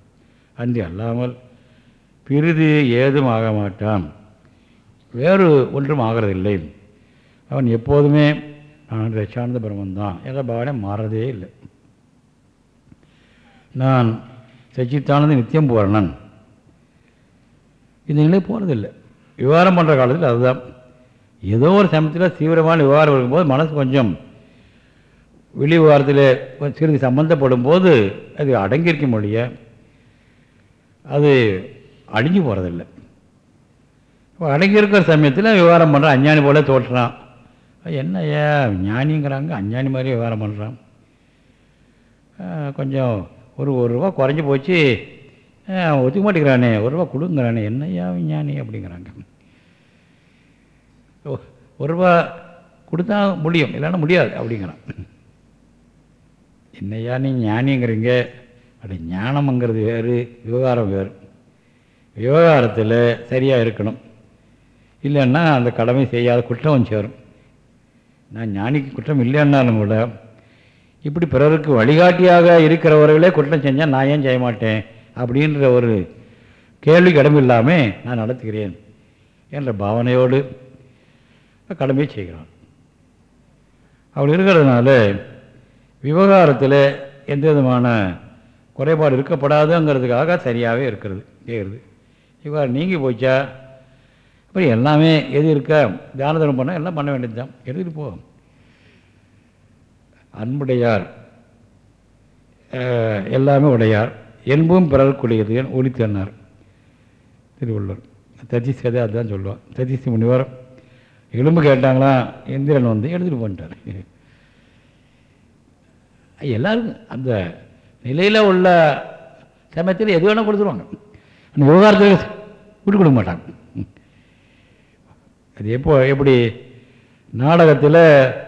அன்றி அல்லாமல் பிரிது ஏதும் ஆக மாட்டான். வேறு ஒன்றும் ஆகிறதில்லை. அவன் எப்போதுமே நான் லட்சானந்த பிரம்மன் தான். என்ற பாவனை மாறதே இல்லை. நான் சச்சித்தானந்த நித்தியம் பூரணன். இந்த நிலை போகிறதில்லை விவகாரம் பண்ணுற காலத்தில் அதுதான். ஏதோ ஒரு சமயத்தில் தீவிரமான விவகாரம் இருக்கும்போது மனசு கொஞ்சம் வெளி விவகாரத்தில் சிறிது சம்மந்தப்படும் போது அது அடங்கியிருக்க மொழிய அது அழிஞ்சு போகிறதில்ல இப்போ அடங்கியிருக்கிற சமயத்தில் விவகாரம் பண்ணுறான் அஞ்ஞானி போல தோற்றுறான். என்ன ஏன் ஞானிங்கிறாங்க அஞ்ஞானி மாதிரி விவகாரம் பண்ணுறான் கொஞ்சம் ஒரு ஒரு ரூபா குறைஞ்சி போச்சு. ஒத்துக்க மாட்டேங்கிறானே. ஒரு ரூபா கொடுங்கிறானே. என்னையா ஞானி அப்படிங்கிறாங்க. ஓ, ஒரு ரூபா கொடுத்தா முடியும். இல்லைன்னா முடியாது அப்படிங்கிறான். என்னையா நீ ஞானிங்கிறீங்க? அப்படி ஞானம்ங்கிறது வேறு விவகாரம் வேறு. விவகாரத்தில் சரியாக இருக்கணும். இல்லைன்னா அந்த கடமை செய்யாத குற்றம் சேரும். நான் ஞானிக்கு குற்றம் இல்லைன்னாலும் கூட இப்படி பிறருக்கு வழிகாட்டியாக இருக்கிறவர்களே குற்றம் செஞ்சால் நான் ஏன் செய்ய மாட்டேன்? அப்படின்ற ஒரு கேள்வி கடமை நான் நடத்துகிறேன் என்ற பாவனையோடு கடமையை செய்கிறான். அவள் இருக்கிறதுனால விவகாரத்தில் எந்த விதமான குறைபாடு இருக்கப்படாதுங்கிறதுக்காக சரியாகவே இருக்கிறது செய்கிறது. இவ்வாறு நீங்கி போச்சா? அப்புறம் எல்லாமே எது இருக்கா? தியான தர்மம் பண்ணால் எல்லாம் பண்ண வேண்டியது தான் எடுத்துகிட்டு போகும் அன்புடையார் எல்லாமே உடையார். என்பும் பிறர்க்குடையது என் ஒளித்தன்னார் திருவள்ளுவர். ததிசி கதை அதுதான் சொல்லுவான் ததிசி முனிவர் எலும்பு கேட்டாங்களாம் இந்திரன் வந்து எடுத்துகிட்டு போன்ட்டார் எல்லாருக்கும் அந்த நிலையில் உள்ள சமயத்தில் எது வேணால் கொடுத்துருவாங்க. அந்த விவகாரத்தில் விட்டு கொடுக்க மாட்டாங்க. அது எப்போ எப்படி நாடகத்தில்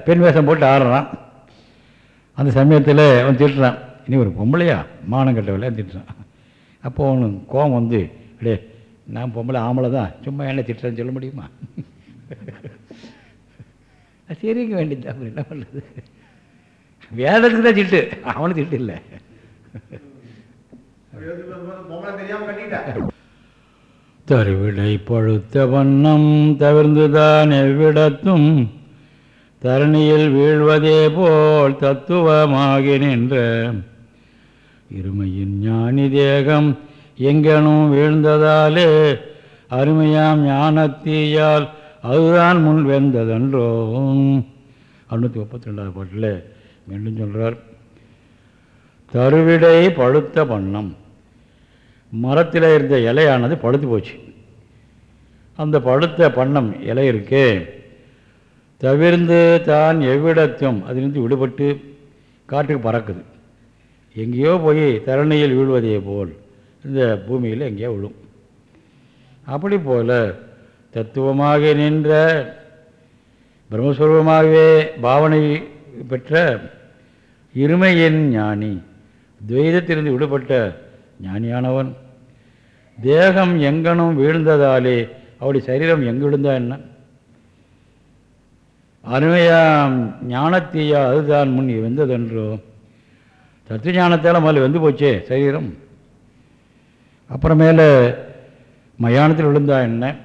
பெண் வேஷம் போட்டு ஆடுறான். அந்த சமயத்தில் அவன் திட்டுறான் இனி ஒரு பொம்பளையா? மானம் கட்டவில்லை திட்டுறான். அப்போ அவனுக்கு கோபம் வந்து அடே நான் பொம்பளை ஆம்பளை தான். சும்மா என்ன திட்டுறேன்னு சொல்ல முடியுமா? சரிக்க வேண்டியது அப்படி என்ன பண்ணுறது வேதத்துக்கு தான் திட்டு. அவனு திட்டு இல்லை. தருவிடை பழுத்த வண்ணம் தவிர்ந்துதான் எவ்விடத்தும் தரணியில் வீழ்வதே போல் தத்துவமாகி நின்ற இருமையின் ஞானி தேகம் எங்கனும் வீழ்ந்ததாலே அருமையாம் ஞானத்தீயால் அதுதான் முன் வெந்ததன்றோ அறுநூற்றி முப்பத்தி ரெண்டாவது பாட்டில் மீண்டும் சொல்கிறார் தருவிடை பழுத்த வண்ணம். மரத்தில் இருந்த இலையானது பழுத்து போச்சு. அந்த பழுத்த பண்ணம் இலை இருக்கே தவிர்ந்து தான் எவ்விடத்தும் அதிலிருந்து விடுபட்டு காற்றுக்கு பறக்குது. எங்கேயோ போய் தரணியில் வீழ்வதே போல் இந்த பூமியில் எங்கேயோ விழும். அப்படி போல தத்துவமாக நின்ற பிரம்மஸ்வரூபமாகவே பாவனை பெற்ற இருமையின் ஞானி துவைதத்திலிருந்து விடுபட்ட ஞானியானவன். தேகம் எங்கனும் வீழ்ந்ததாலே அவருடைய சரீரம் எங்கு விழுந்தா என்ன? அருமையாம் ஞானத்தையா அதுதான் முன் வெந்ததென்றோ. தத்துவ ஞானத்தால் முதல்ல வெந்து போச்சே சரீரம். அப்புறமேல மயானத்தில் விழுந்தா என்ன?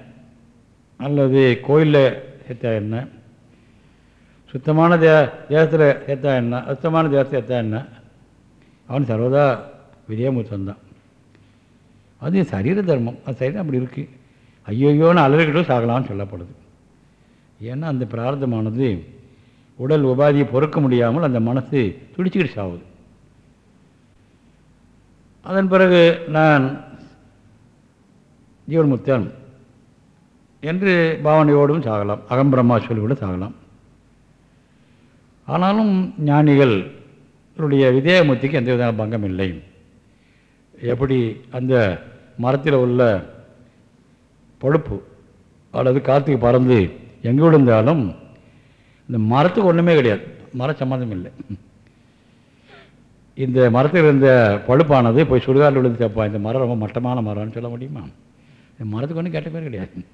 அல்லது கோயிலில் சேர்த்தா என்ன? சுத்தமான தே தேசத்தில் சேர்த்தா என்ன? அசுத்தமான தேசத்தை சேர்த்தா என்ன? அவன் சர்வதா விஜயமுத்தந்தான் அது சரீர தர்மம். அது சரீரம் அப்படி இருக்குது ஐயோயோன்னு அலறிக்கிட்டும் சாகலாம்னு சொல்லப்படுது. ஏன்னா அந்த பிரார்த்தமானது உடல் உபாதியை பொறுக்க முடியாமல் அந்த மனசு துடிச்சுக்கிட்டு சாகுது அதன் பிறகு நான் ஜீவன்முத்தன் என்று பாவனையோடும் சாகலாம் அகம்பிரம்மா சொல்லி கூட சாகலாம். ஆனாலும் ஞானிகளுடைய விதேயமுத்திக்கு எந்த விதமான பங்கம் இல்லை. எப்படி அந்த மரத்தில் உள்ள பழுப்பு அல்லது காற்றுக்கு பறந்து எங்கே விழுந்தாலும் இந்த மரத்துக்கு ஒன்றுமே கிடையாது. மர சம்மந்தம் இல்லை. இந்த மரத்தில் இருந்த பழுப்பானது போய் சுடுகாட்டில் விழுந்து தப்பா இந்த மரம் ரொம்ப மட்டமான மரம்னு சொல்ல முடியுமா? இந்த மரத்துக்கு ஒன்றும் கேட்ட பேர் கிடையாது.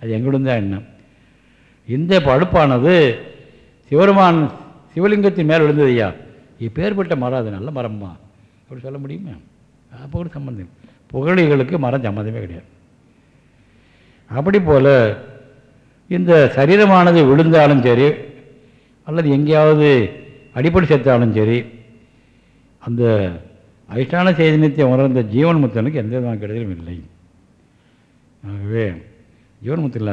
அது எங்கே விழுந்தா என்ன? இந்த பழுப்பானது சிவருமான் சிவலிங்கத்தின் மேல் விழுந்தது ஐயா. இப்பேற்பட்ட மரம் அது நல்ல மரம்மா. அப்படி சொல்ல முடியுமா? அப்போ ஒரு சம்மந்தம் புகழிகளுக்கு மரம் சம்மந்தமே கிடையாது. அப்படி போல் இந்த சரீரமானது விழுந்தாலும் சரி அல்லது எங்கேயாவது அடிப்படை சேர்த்தாலும் சரி அந்த அதிஷ்டான சைதன்யத்தை உணர்ந்த ஜீவன் முத்தனுக்கு எந்த விதமான கெடுதலும் இல்லை. ஆகவே ஜீவன் ஜீவன்முத்தில்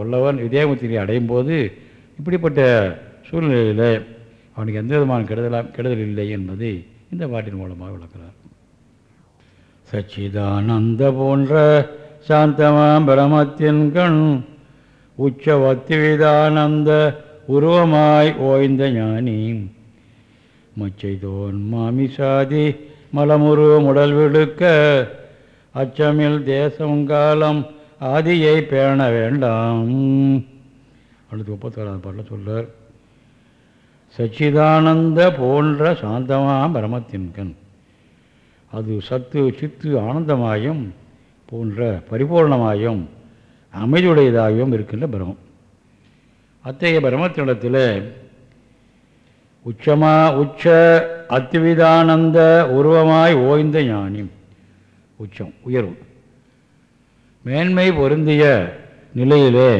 உள்ளவன் விதயமுத்திரை அடையும் போது இப்படிப்பட்ட சூழ்நிலையில் அவனுக்கு எந்த விதமான கெடுதலாம் கெடுதல் இல்லை என்பதை இந்த பாட்டின் மூலமாக விளக்கிறார். சச்சிதானந்த போன்ற சாந்தமாம் பிரமத்தின் கண் உச்சவத்திவிதானந்த உருவமாய் ஓய்ந்த ஞானி. மச்சைதோன் மாமிசாதி மலமுரு முடல் விடுக்க அச்சமில் தேசம் காலம் ஆதியை பேண வேண்டாம். அடுத்து முப்பத்தோராது பாட்டில் சொல்றார். சச்சிதானந்த போன்ற சாந்தமாம் பிரமத்தின்கண். அது சத்து சித்து ஆனந்தமாயும் போன்ற பரிபூர்ணமாயும் அமைதியுடையதாகவும் இருக்கின்ற பிரமம் அத்தகைய பிரமத்தினிடத்தில் உச்சமா உச்ச அத்விதானந்த உருவமாய் ஓய்ந்த ஞானி உச்சம் உயர்வு. மேன்மை பொருந்திய நிலையிலே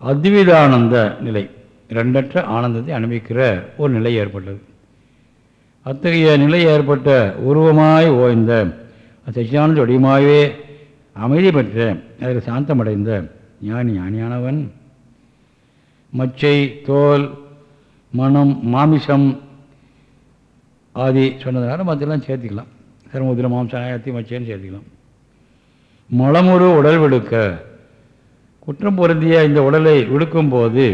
அத்விதானந்த நிலை இரண்டற்ற ஆனந்தத்தை அனுபவிக்கிற ஒரு நிலை ஏற்பட்டது. அத்தகைய நிலை ஏற்பட்ட உருவமாய் ஓய்ந்த சச்சியானந்த வடிவமாகவே அமைதி பெற்ற அதில் சாந்தமடைந்த ஞானி ஞானியானவன். மச்சை தோல் மனம் மாமிசம் ஆதி சொன்னதுனால மற்றெல்லாம் சேர்த்துக்கலாம். சர்மமுதிர மாம்சம் ஆயத்தி மச்சைன்னு சேர்த்துக்கலாம். மலமுறு உடல் விடுக்க. குற்றம் பொருந்திய இந்த உடலை விடுக்கும்போது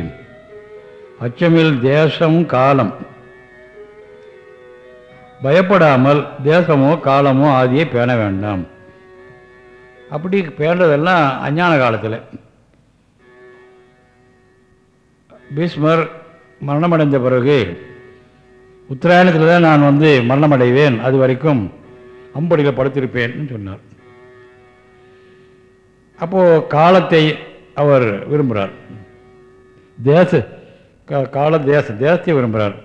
அச்சமில் தேசம் காலம். பயப்படாமல் தேசமோ காலமோ ஆதியை பேண வேண்டாம். அப்படி பேண்டதெல்லாம் அஞ்ஞான காலத்தில். பீஷ்மர் மரணமடைந்த பிறகு உத்தராயணத்தில் தான் நான் வந்து மரணமடைவேன் அது வரைக்கும் அம்படியில் படுத்திருப்பேன்னு சொன்னார். அப்போது காலத்தை அவர் விரும்புகிறார் தேச கால தேச தேசத்தை விரும்புகிறார்